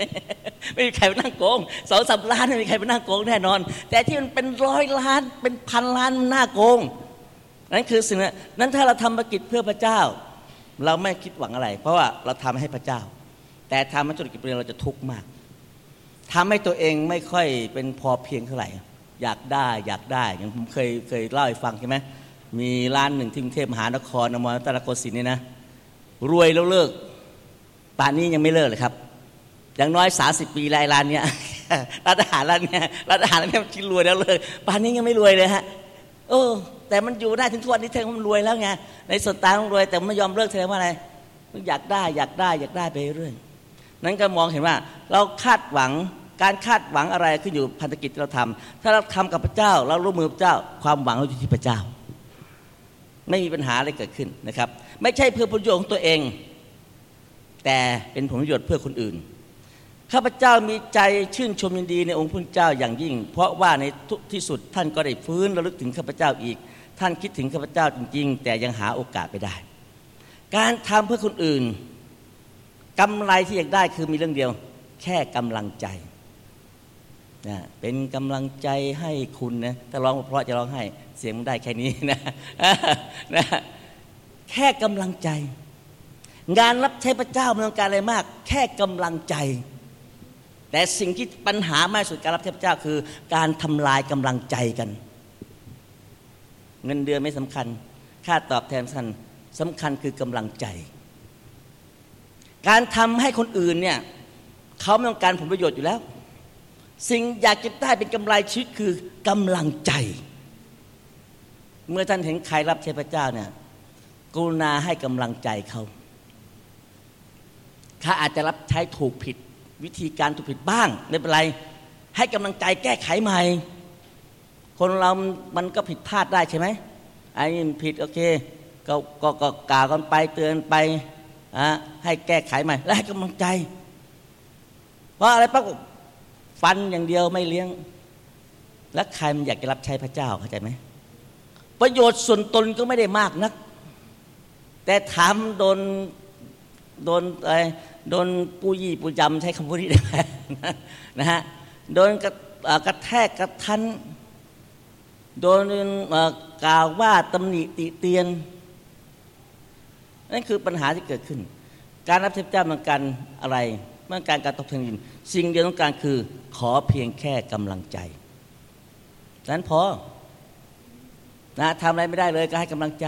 ไม่มีใครมานั่งโกงสองสามล้านไม่มีใครมานั่งโกงแน่นอน แต่ที่มันเป็นร้อยล้านเป็นพันล้านมันน่าโกง นั่นคือสิ่งนั้นถ้าเราทำธุรกิจเพื่อพระเจ้า เราไม่คิดหวังอะไร เพราะว่าเราทำให้พระเจ้า แต่ทำให้ธุรกิจเราจะทุกข์มากทำให้ตัวเองไม่ค่อยเป็นพอเพียงเท่าไหร่ อยากได้อยากได้อย่างผมเคยเคยเล่าให้ฟังใช่ไหมมีร้านหนึ่งที่กรุงเทพมหานครอมรตะโกสินนี่นะรวยแล้วเลิกป่านนี้ยังไม่เลิกเลยครับอย่างน้อยสาสิบปีแล้วร้านเนี้ยร้านอาหารร้านเนี้ยร้านอาหารร้านเนี้ยที่รวยแล้วเลิกป่านนี้ยังไม่รวยเลยฮะ เออ แต่มันอยู่ได้ถึงทุกวันนี้แทงมันรวยแล้วไงในสตางมันรวยแต่ไม่ยอมเลิกแสดงว่าอะไรมันอยากได้อยากได้อยากได้ไปเรื่อยนั้นก็มองเห็นว่าเราคาดหวังการคาดหวังอะไรขึ้นอยู่พันธกิจที่เราทำถ้าเราทำกับพระเจ้า เราร่วมมือพระเจ้า ความหวังเราอยู่ที่พระเจ้า ไม่มีปัญหาอะไรเกิดขึ้นนะครับ ไม่ใช่เพื่อผลประโยชน์ของตัวเอง แต่เป็นผลประโยชน์เพื่อคนอื่นข้าพเจ้ามีใจชื่นชมยินดีในองค์พระเจ้าอย่างยิ่ง เพราะว่าในทุกที่สุดท่านก็ได้ฟื้นระลึกถึงข้าพเจ้าอีก ท่านคิดถึงข้าพเจ้าจริง ๆ แต่ยังหาโอกาสไม่ได้ การทำเพื่อคนอื่นกำไรที่อยากได้คือมีเรื่องเดียว แค่กำลังใจนะเป็นกำลังใจให้คุณนะถ้าร้องเพราะจะร้องให้เสียงมันได้แค่นี้นะนะแค่กำลังใจ งานรับใช้พระเจ้าไม่ต้องการอะไรมาก แค่กำลังใจ แต่สิ่งที่ปัญหามากสุดการรับเทพระเจ้าคือ การทำลายกำลังใจกัน เงินเดือนไม่สำคัญ ค่าตอบแทนสำคัญสำคัญคือกำลังใจ การทำให้คนอื่นเนี่ยเขาไม่ต้องการผลประโยชน์อยู่แล้ว สิ่งอยากจะได้เป็นกำไรชีวิตคือกำลังใจ เมื่อท่านเห็นใครรับใช้พระเจ้าเนี่ยกรุณาให้กำลังใจเขาเขาอาจจะรับใช้ถูกผิดวิธีการถูกผิดบ้างไม่เป็นไร ให้กำลังใจแก้ไขใหม่ คนเรามันก็ผิดพลาดได้ใช่ไหมไอ้ผิดโอเคก็ก็ก็กล่าวกันไปเตือนไปอะให้แก้ไขใหม่และให้กำลังใจ เพราะอะไรปั๊บฟันอย่างเดียวไม่เลี้ยง แล้วใครมันอยากจะรับใช้พระเจ้าเข้าใจไหมประโยชน์ส่วนตนก็ไม่ได้มากนัก แต่ถามโดนโดนอะไรโดนปูยี่ปูจำใช้คำพูดนี้ได้ไหมนะฮะโดนกระกระแทกกระทัน โดนกล่าวว่าตำหนิติเตียน นั่นคือปัญหาที่เกิดขึ้น การรับเทพเจ้ามันกันอะไรม่ต้องการการตอบแทนอื่นสิ่งเดียวต้องการคือ ขอเพียงแค่กำลังใจนั้นพอนะทำอะไรไม่ได้เลยก็ให้กำลังใจ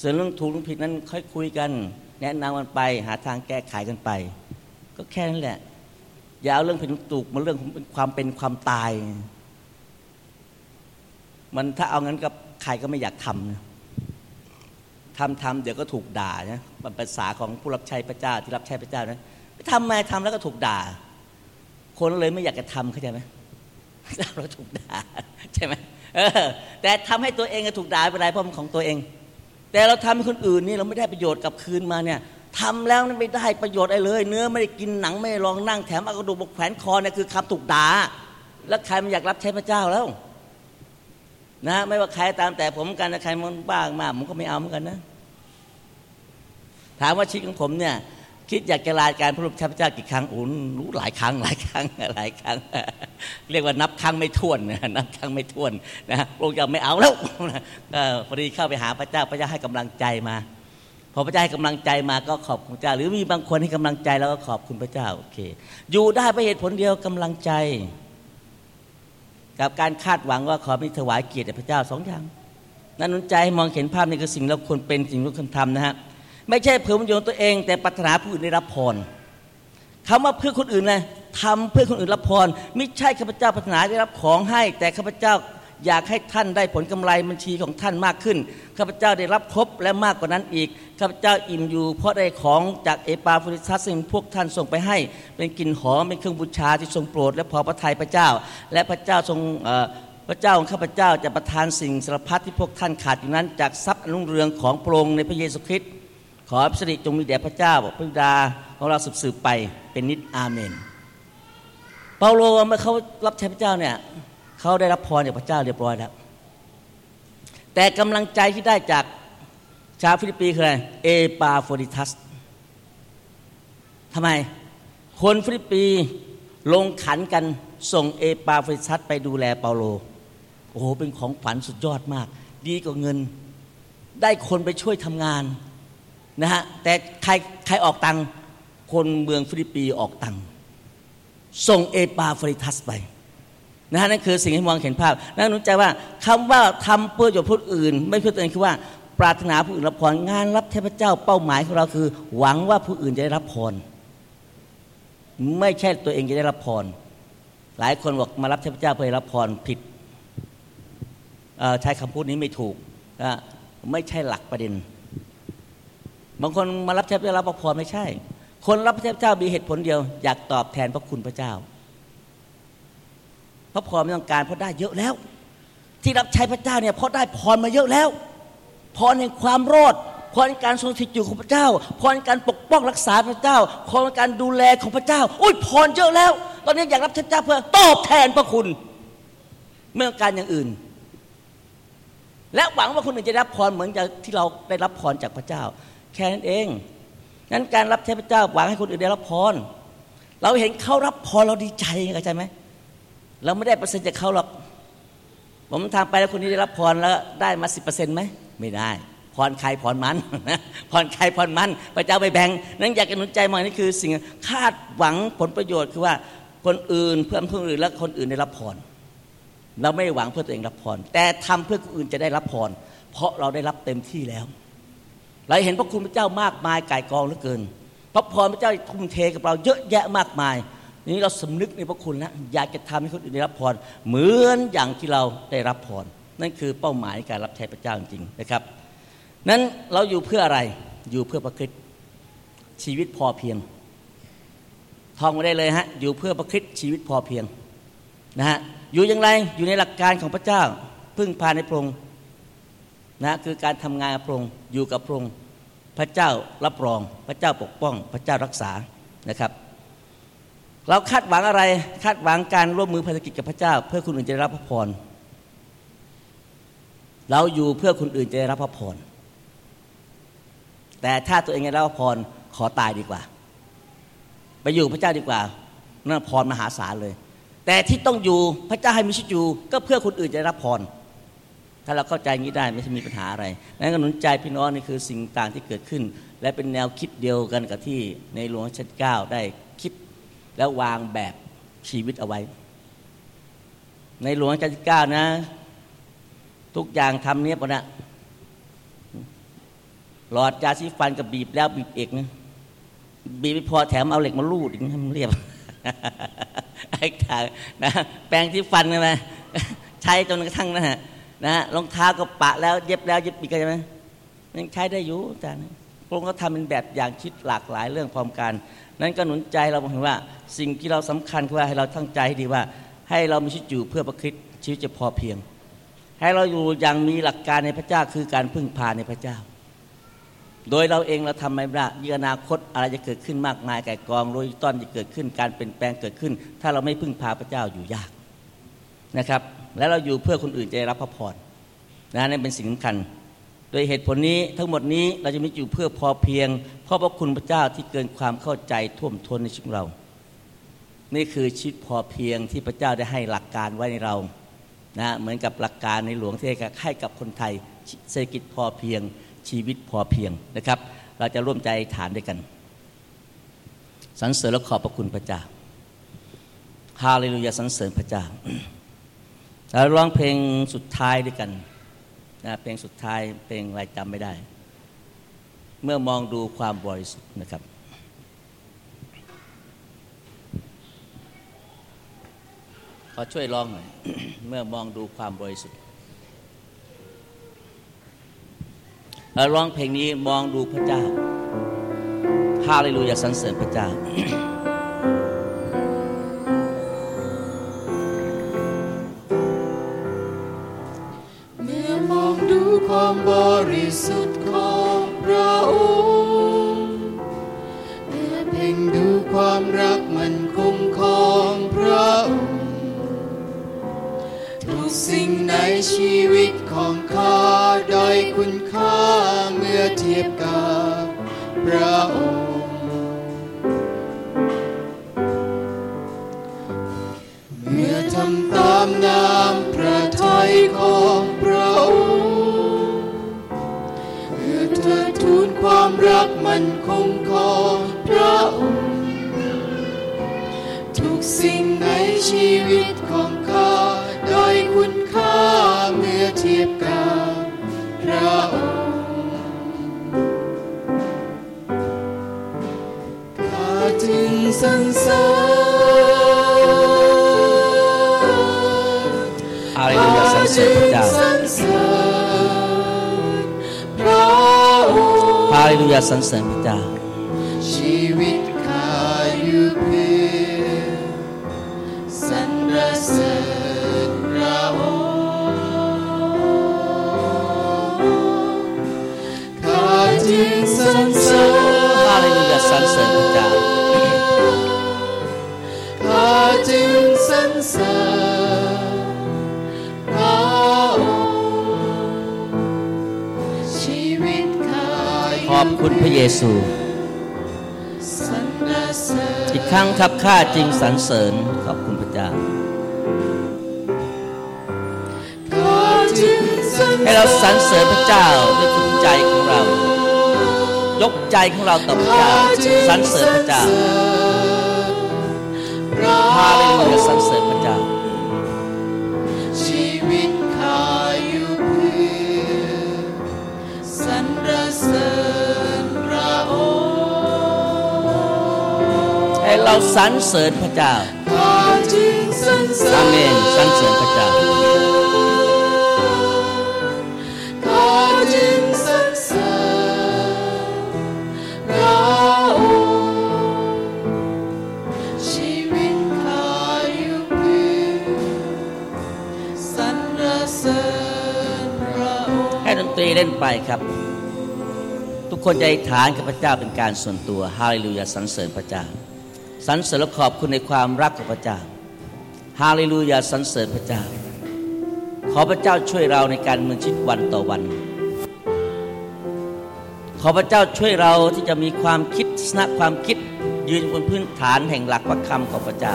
ส่วนเรื่องถูกเรื่องผิดนั้นค่อยคุยกัน แนะนำกันไป หาทางแก้ไขกันไป ก็แค่นั้นแหละ อย่าเอาเรื่องผิดถูกมาเรื่องความเป็นความตาย มันถ้าเอางั้นกับใครก็ไม่อยากทำนะทำทำเดี๋ยวก็ถูกด่านะมันภาษาของผู้รับใช้พระเจ้าที่รับใช้พระเจ้านะทำไมทำแล้วก็ถูกด่า คนเลยไม่อยากจะทำเข้าใจไหมเราถูกด่าใช่ไหมเออ แต่ทำให้ตัวเองก็ถูกด่าไปไรเพราะมันของตัวเอง แต่เราทำให้คนอื่นนี่เราไม่ได้ประโยชน์กับคืนมาเนี่ยทำแล้วไม่ได้ประโยชน์อะไรเลย เนื้อไม่ได้กินหนังไม่ได้ลองนั่งแถมเอากระดูกบกแขวนคอเนี่ยคือคำถูกด่าแล้วใครมันอยากรับใช้พระเจ้าแล้ว นะไม่ว่าใครตามแต่ผมกันใครมันบ้างมากผมก็ไม่เอาเหมือนกันนะ ถามว่าชีวิตของผมเนี่ย คิดอยากจะลาการพระรูปพระเจ้ากี่ครั้งอุ่นรู้หลายครั้งหลายครั้งหลายครั้ง เรียกว่านับครั้งไม่ถ้วนนับครั้งไม่ถ้วนนะพระองค์จะไม่เอาแล้วพอดีเข้าไปหาพระเจ้าพระเจ้าให้กำลังใจมาพอพระเจ้าให้กำลังใจมาก็ขอบคุณพระเจ้า หรือมีบางคนให้กำลังใจแล้วก็ขอบคุณพระเจ้าโอเค อยู่ได้เพราะเหตุผลเดียวกำลังใจ กับการคาดหวังว่าขอมีถวายเกียรติพระเจ้าสองอย่าง นั้นนุนใจให้มองเห็นภาพนี่คือสิ่งเราควรเป็นสิ่งเราควรทำนะฮะไม่ใช่เพื่อประโยชน์ตัวเอง แต่ปรารถนาผู้อื่นได้รับพรคำว่าเพื่อคนอื่นนะทำเพื่อคนอื่นรับพรไม่ใช่ข้าพเจ้าปรารถนาได้รับของให้ แต่ข้าพเจ้า อยากให้ท่านได้ผลกำไรบัญชีของท่านมากขึ้นข้าพเจ้าได้รับครบและมากกว่านั้นอีกข้าพเจ้าอิ่มอยู่ เพราะได้ของจากเอปาโฟรดิทัสซึ่งพวกท่านส่งไปให้ เป็นกลิ่นหอมเป็นเครื่องบูชาที่ทรงโปรด และพอพระทัยพระเจ้า และพระเจ้าทรงพระเจ้าของข้าพเจ้าจะประทานสิ่งสารพัดที่พวกท่านขาดอยู่นั้น จากทรัพย์อันรุ่งเรืองของพระองค์ในพระเยซูคริสต์ขอพระสิริจงมีแด่พระเจ้าพระบิดาของเราสืบไปเป็นนิจอาเมน เปาโลเมื่อเขารับใช้พระเจ้าเนี่ย เขาได้รับพรจากพระเจ้าเรียบร้อยแล้ว แต่กำลังใจที่ได้จากชาวฟิลิปปีคืออะไรเอปาโฟรดิทัสทำไม คนฟิลิปปีลงขันกันส่งเอปาโฟรดิทัสไปดูแลเปาโล โอ้โห เป็นของขวัญสุดยอดมาก ดีกว่าเงิน ได้คนไปช่วยทำงานนะฮะ แต่ใครใครออกตังคนเมืองฟิลิปปีออกตังส่งเอปาโฟรดิทัสไป นะฮะนั่นคือสิ่งที่มองเห็นภาพนั่นนุใจว่าคำว่าทำเพื่อจะผู้อื่น ไม่เพื่อตัวเองคือว่า ปรารถนาผู้อื่นรับพรงานรับเทพเจ้าเป้าหมายของเราคือ หวังว่าผู้อื่นจะได้รับพร ไม่ใช่ตัวเองจะได้รับพร หลายคนบอกมารับเทพเจ้าเพื่อรับพรผิดใช้คำพูดนี้ไม่ถูกไม่ใช่หลักประเด็น บางคนมารับเทพเจ้ารับพรไม่ใช่ คนรับเทพเจ้ามีเหตุผลเดียว อยากตอบแทนพระคุณพระเจ้า พราะพรไม่ต้องการเพราะได้เยอะแล้ว ที่รับใช้พระเจ้าเนี่ยเพราะได้พรมาเยอะแล้วพรในความรอดพรในการทรงสิทธิ์อยู่ของพระเจ้าพรในการปกป้องรักษาพระเจ้าพรในการดูแลของพระเจ้าอุ้ยพรเยอะแล้ว ตอนนี้อยากรับพระเจ้าเพื่อตอบแทนพระคุณไม่ต้องการอย่างอื่น และหวังว่าคนอื่นจะรับพรเหมือนที่เราได้รับพรจากพระเจ้า แค่นั้นเองนั้นการรับใช้พระเจ้าหวังให้คนอื่นได้รับพรเราเห็นเขารับพรเราดีใจเข้าใจไหม เราไม่ได้เปอร์เซ็นต์จากเขาหรอก ผมทางไปแล้วคนนี้ได้รับพรแล้วได้มาสิบเปอร์เซ็นต์ไหมไม่ได้พรใครพรมันพรใครพรมัน พระเจ้าไปแบ่งนั้นอยากจะหนุนใจมานี่คือ สิ่งคาดหวังผลประโยชน์คือว่าคนอื่นเพื่อนคนอื่นและคนอื่นได้รับพรเราไม่หวังเพื่อตัวเองรับพรแต่ทำเพื่อคนอื่นจะได้รับพรเพราะเราได้รับเต็มที่แล้ว เราเห็นพระคุณพระเจ้ามากมายไก่กองเหลือเกิน พระพรพระเจ้าทุ่มเทกับเราเยอะแยะมากมาย นี้เราสำนึกในพระคุณแล้วอยากจะทำให้คนอื่นได้รับพร เหมือนอย่างที่เราได้รับพร นั่นคือเป้าหมายการรับใช้พระเจ้าจริงนะครับ นั้นเราอยู่เพื่ออะไรอยู่เพื่อประคิดชีวิตพอเพียงท่องมาได้เลยฮะอยู่เพื่อประคิดชีวิตพอเพียงนะฮะอยู่อย่างไรอยู่ในหลักการของพระเจ้า พึ่งพาในพระองค์นะคือการทำงานพระองค์อยู่กับพระองค์พระเจ้ารับรอง พระเจ้าปกป้อง พระเจ้ารักษานะครับ เราคาดหวังอะไร คาดหวังการร่วมมือภารกิจกับพระเจ้า เพื่อคนอื่นจะได้รับพระพร เราอยู่เพื่อคนอื่นจะได้รับพระพร แต่ถ้าตัวเองได้รับพระพรขอตายดีกว่า ไปอยู่พระเจ้าดีกว่านั่นพรมหาศาลเลย แต่ที่ต้องอยู่พระเจ้าให้มีชีวิตอยู่ก็เพื่อคนอื่นจะได้รับพร ถ้าเราเข้าใจงี้ได้ไม่ใช่มีปัญหาอะไรนั้นก็หนุนใจพี่น้องนี่คือสิ่งต่างที่เกิดขึ้น และเป็นแนวคิดเดียวกันกับที่ในหลวงรัชกาลที่เก้าได้ และววางแบบชีวิตเอาไว้ ในหลวงรัชกาลที่เก้านะ ทุกอย่างทำเนี้ยปนะหลอดยาสีฟันกับบีบแล้วบีบเอกนะบีบไม่พอแถมเอาเหล็กมาลูดอีกให้มันเรียบไอ้ทางนะแปรงที่ฟันนะ ใช้จนกระทั่งนะฮะนะรองเท้าก็ปะแล้วเย็บแล้วเย็บอีกใช่ไหมยังใช้ได้อยู่อาจารย์พระองค์ก็ทำเป็นแบบอย่างคิดหลากหลายเรื่องพร้อมกัน นั้นก็หนุนใจเราบอกว่า สิ่งที่เราสำคัญคือว่าให้เราตั้งใจให้ดีว่า ให้เรามีชีวิตอยู่เพื่อประคิดชีวิตจะพอเพียง ให้เราอยู่อย่างมีหลักการในพระเจ้าคือการพึ่งพาในพระเจ้า โดยเราเองเราทำไม่ได้ยีอนาคตอะไรจะเกิดขึ้นมากมายแก่กองโรยต้อนจะเกิดขึ้น การเปลี่ยนแปลงเกิดขึ้น ถ้าเราไม่พึ่งพาพระเจ้าอยู่ยากนะครับ และเราอยู่เพื่อคนอื่นจะได้รับพระพรนะนั่นเป็นสิ่งสำคัญ โดยเหตุผลนี้ทั้งหมดนี้เราจะมีอยู่เพื่อพอเพียง เพราะพระคุณพระเจ้าที่เกินความเข้าใจท่วมท้นในชีวิตเรา นี่คือชีวิตพอเพียงที่พระเจ้าได้ให้หลักการไว้ในเรานะเหมือนกับหลักการในหลวงที่ให้กับคนไทยเศรษฐกิจพอเพียงชีวิตพอเพียงนะครับ เราจะร่วมใจฐานด้วยกันสรรเสริญและขอบพระคุณพระเจ้าฮาเลลูยาสรรเสริญพระเจ้าเราร้องเพลงสุดท้ายด้วยกันนะเพลงสุดท้ายเพลงอะไรจำไม่ได้ เมื่อมองดูความบริสุทธิ์นะครับ ขอช่วยร้องหน่อยเมื่อมองดูความบริสุทธิ์เราร้องเพลงนี้มองดูพระเจ้าฮาเลลูยาสรรเสริญพระเจ้าเมื่อมองดูความบริสุทธิ์ของ ระองค์เมื่อเพ่งดูความรักมันคงของพระองค์ทุกสิ่งในชีวิตของข้าด้อยคุณค่าเมื่อเทียบกับพระองค์เมื่อทำตามน้ำ ในชีวิตของข้าโดยคุณค่าเมื่อเทียบกับพระองค์ข้าจึงสรรเสริญฮาเลลูยาสรรเสริญพระเจ้าสรรเสริญพระองค์ฮาเลลูยาสรรเสริญพระเจ้า คุณพระเยซูสรรเสริญอีกครั้งครับข้าจริงสรรเสริญขอบคุณพระเจ้าข้าจึงสรรให้เราสรรเสริญพระเจ้าด้วยทุกใจของเรา ยกใจของเราต่อพระเจ้าสรรเสริญพระเจ้าฮาเลลูยาสรรเสริญพระเจ้า เราสรรเสริญพระเจ้าข้าจึงสรรเสริญอาเมนสรรเสริญพระเจ้าข้าจึงสรรเสริญพระองค์ชีวิตข้าอยู่เพื่อสรรเสริญพระองค์ให้ดนตรีเล่นไปครับ ทุกคนจะอธิษฐานกับพระเจ้าเป็นการส่วนตัวฮาเลลูยาสรรเสริญพระเจ้า สรรเสริญและขอบคุณในความรักของพระเจ้าฮาเลลูยาสรรเสริญพระเจ้า ขอพระเจ้าช่วยเราในการเมืองชีวิตวันต่อวัน ขอพระเจ้าช่วยเราที่จะมีความคิดทัศนะความคิดยืนบนพื้นฐานแห่งหลักพระคำของพระเจ้า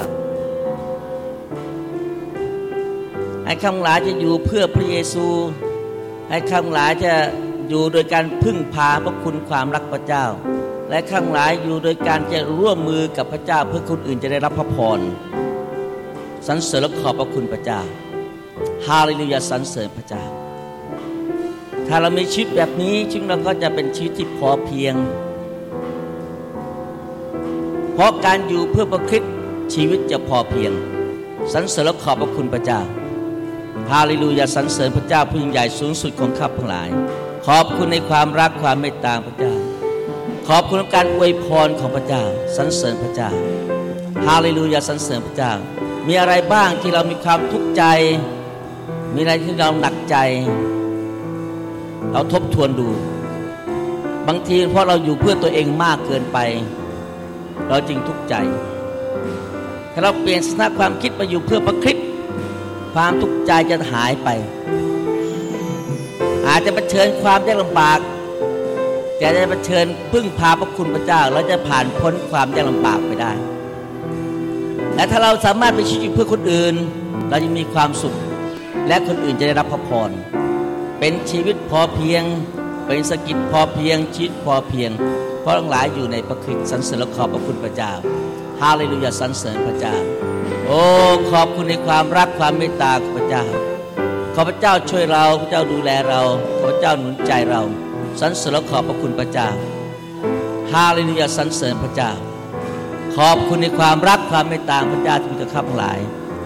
ให้คำหลายจะอยู่เพื่อพระเยซู ให้ข้างหลายจะอยู่โดยการพึ่งพาพระคุณความรักพระเจ้า และข้างหลายอยู่โดยการจะร่วมมือกับพระเจ้าเพื่อคนอื่นจะได้รับพระพรสรรเสริญและขอบพระคุณพระเจ้าฮาเลลูยาสรรเสริญพระเจ้า ถ้าเรามีชีวิตแบบนี้ชีวิตเราก็จะเป็นชีวิตที่พอเพียง เพราะการอยู่เพื่อประคริสต์ชีวิตจะพอเพียงสรรเสริญและขอบพระคุณพระเจ้าฮาเลลูยาสรรเสริญพระเจ้าผู้ยิ่งใหญ่สูงสุดของข้าพทั้งหลาย ขอบคุณในความรักความเมตตาพระเจ้า ขอบคุณการอวยพรของพระเจ้าสรรเสริญพระเจ้าฮาเลลูยาสรรเสริญพระเจ้า มีอะไรบ้างที่เรามีความทุกข์ใจ มีอะไรที่เราหนักใจ เราทบทวนดู บางทีเพราะเราอยู่เพื่อตัวเองมากเกินไป เราจึงทุกข์ใจ ถ้าเราเปลี่ยนสถานความคิดมาอยู่เพื่อประคริสต์ความทุกข์ใจจะหายไป อาจจะเผชิญความยากลำบาก แต่จะเผชิญพึ่งพาพระคุณพระเจ้า เราจะผ่านพ้นความยากลำบากไปได้ และถ้าเราสามารถไปชีวิตเพื่อคนอื่น เราจะมีความสุข และคนอื่นจะได้รับพระพร เป็นชีวิตพอเพียง เป็นสกิจพอเพียงชีวิตพอเพียง เพราะทั้งหลายอยู่ในพระคริสต์สรรเสริญขอบพระคุณพระเจ้าฮาเลลูยาสรรเสริญพระเจ้า โอ้ขอบคุณในความรักความเมตตาของพระเจ้าขอพระเจ้าช่วยเราพระเจ้าดูแลเราขอพระเจ้าหนุนใจเรา สรรเสริญและขอบพระคุณพระเจ้าฮาเลลูยาสรรเสริญพระเจ้า ขอบคุณในความรักความเมตตางพระเจ้าที่มีต่อข้าพทั้งหลาย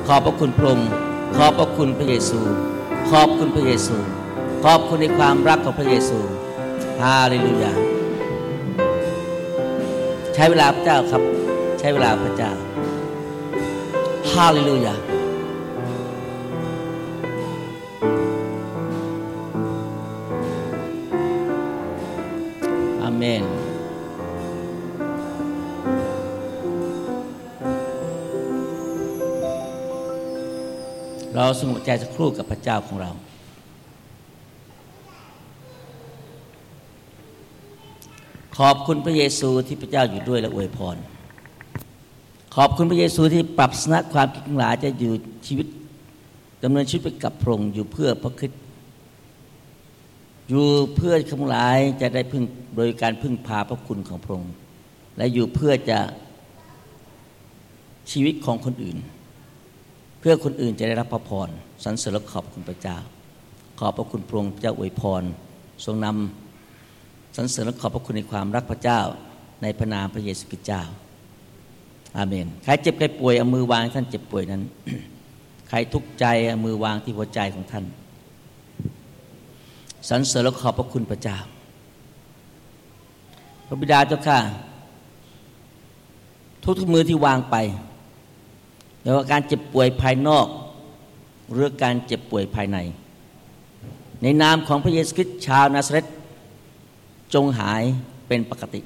ขอบพระคุณพระองค์ขอบพระคุณพระเยซู ขอบคุณพระเยซู ขอบคุณในความรักของพระเยซูฮาเลลูยาใช้เวลาพระเจ้าครับ ใช้เวลาพระเจ้าฮาเลลูยา อาเมนเราสงบใจสักครู่กับพระเจ้าของเรา ขอบคุณพระเยซูที่พระเจ้าอยู่ด้วยและอวยพร ขอบคุณพระเยซูที่ปรับสนะความคิดทั้งหลายจะอยู่ชีวิตดำเนินชีวิตไปกับพระองค์อยู่เพื่อพระคริสต์ อยู่เพื่อทั้งหลายจะได้พึ่งโดยการพึ่งพาพระคุณของพระองค์ และอยู่เพื่อจะชีวิตของคนอื่น เพื่อคนอื่นจะได้รับพระพรสรรเสริญและขอบคุณพระเจ้า ขอบพระคุณพระองค์เจ้าอวยพร ทรงนำสรรเสริญและขอบพระคุณในความรักพระเจ้าในพระนามพระเยซูคริสต์เจ้า อาเมน ใครเจ็บใครป่วยเอามือวางท่านเจ็บป่วยนั้น ใครทุกข์ใจเอามือวางที่หัวใจของท่าน สรรเสริญและขอบพระคุณพระเจ้า พระบิดาเจ้าข้าทุกทุกมือที่วางไปไม่ว่าการเจ็บป่วยภายนอก หรือการเจ็บป่วยภายใน ในนามของพระเยซูคริสต์ชาวนาซาเรตจงหายเป็นปกติ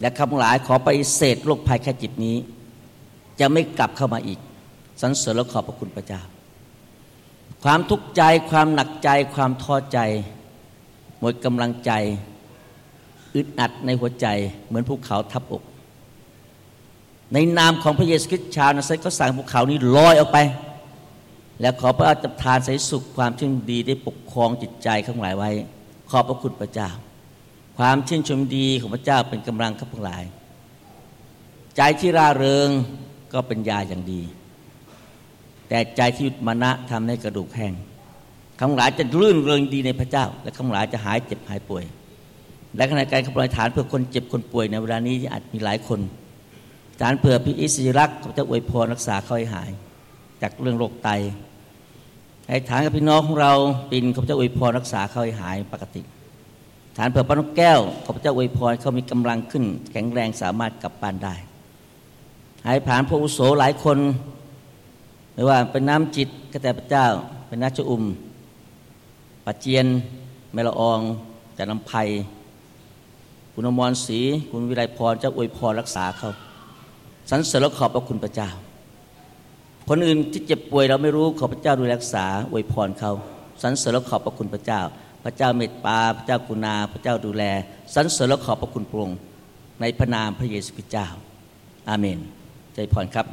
และคำหลายขอไปเศษโรคภัยแค่จิตนี้ จะไม่กลับเข้ามาอีกสรรเสริญและขอบพระคุณพระเจ้า ความทุกข์ใจ ความหนักใจ ความท้อใจ หมดกำลังใจ อึดอัดในหัวใจ เหมือนภูเขาทับอก ในนามของพระเยซูคริสต์ชาวนาซาเรตก็สั่งภูเขานี้ลอยออกไป และขอพระอาจทานใสสุขความชื่นดีได้ปกครองจิตใจข้างหลายไว้ ขอบพระคุณพระเจ้า ความชื่นชมดีของพระเจ้าเป็นกำลังข้าพงหลาย ใจที่ร่าเริงก็เป็นยาอย่างดี แต่ใจที่ยุดมานะทำให้กระดูกแห้งข้างหลายจะรื่นเริงดีในพระเจ้า และข้างหลายจะหายเจ็บหายป่วย และขณะการขบวนฐานเพื่อคนเจ็บคนป่วยในเวลานี้อาจมีหลายคนฐานเผื่อพี่อิสริรักษ์เขาจะอวยพรรักษาเขาให้หาย จากเรื่องโรคไตให้ฐานกับพี่น้องของเราปินเขาจะอวยพรรักษาเขาให้หายปกติ ฐานเผื่อป้านกแก้วเขาพระเจ้าอวยพรเขามีกำลังขึ้น แข็งแรงสามารถกลับบ้านได้ ให้ผ่านพระอุโสหลายคน ไม่ว่าเป็นน้ำจิตก็แตพระเจ้า เป็นนาชอุมปัจเจียนเมลอองจันลำไพคุณอมรศรีคุณวิไลพรเจ้าอวยพรรักษาเขาสรรเสริญและขอบพระคุณพระเจ้า คนอื่นที่เจ็บป่วยเราไม่รู้ขอพระเจ้าดูแลรักษาอวยพรเขาสรรเสริญและขอบพระคุณพระเจ้า พระเจ้าเมตตาพระเจ้ากุณาพระเจ้าดูแลสรรเสริญและขอบพระคุณพระองค์ในพระนามพระเยซูคริสต์เจ้า อาเมน ใจพรครับ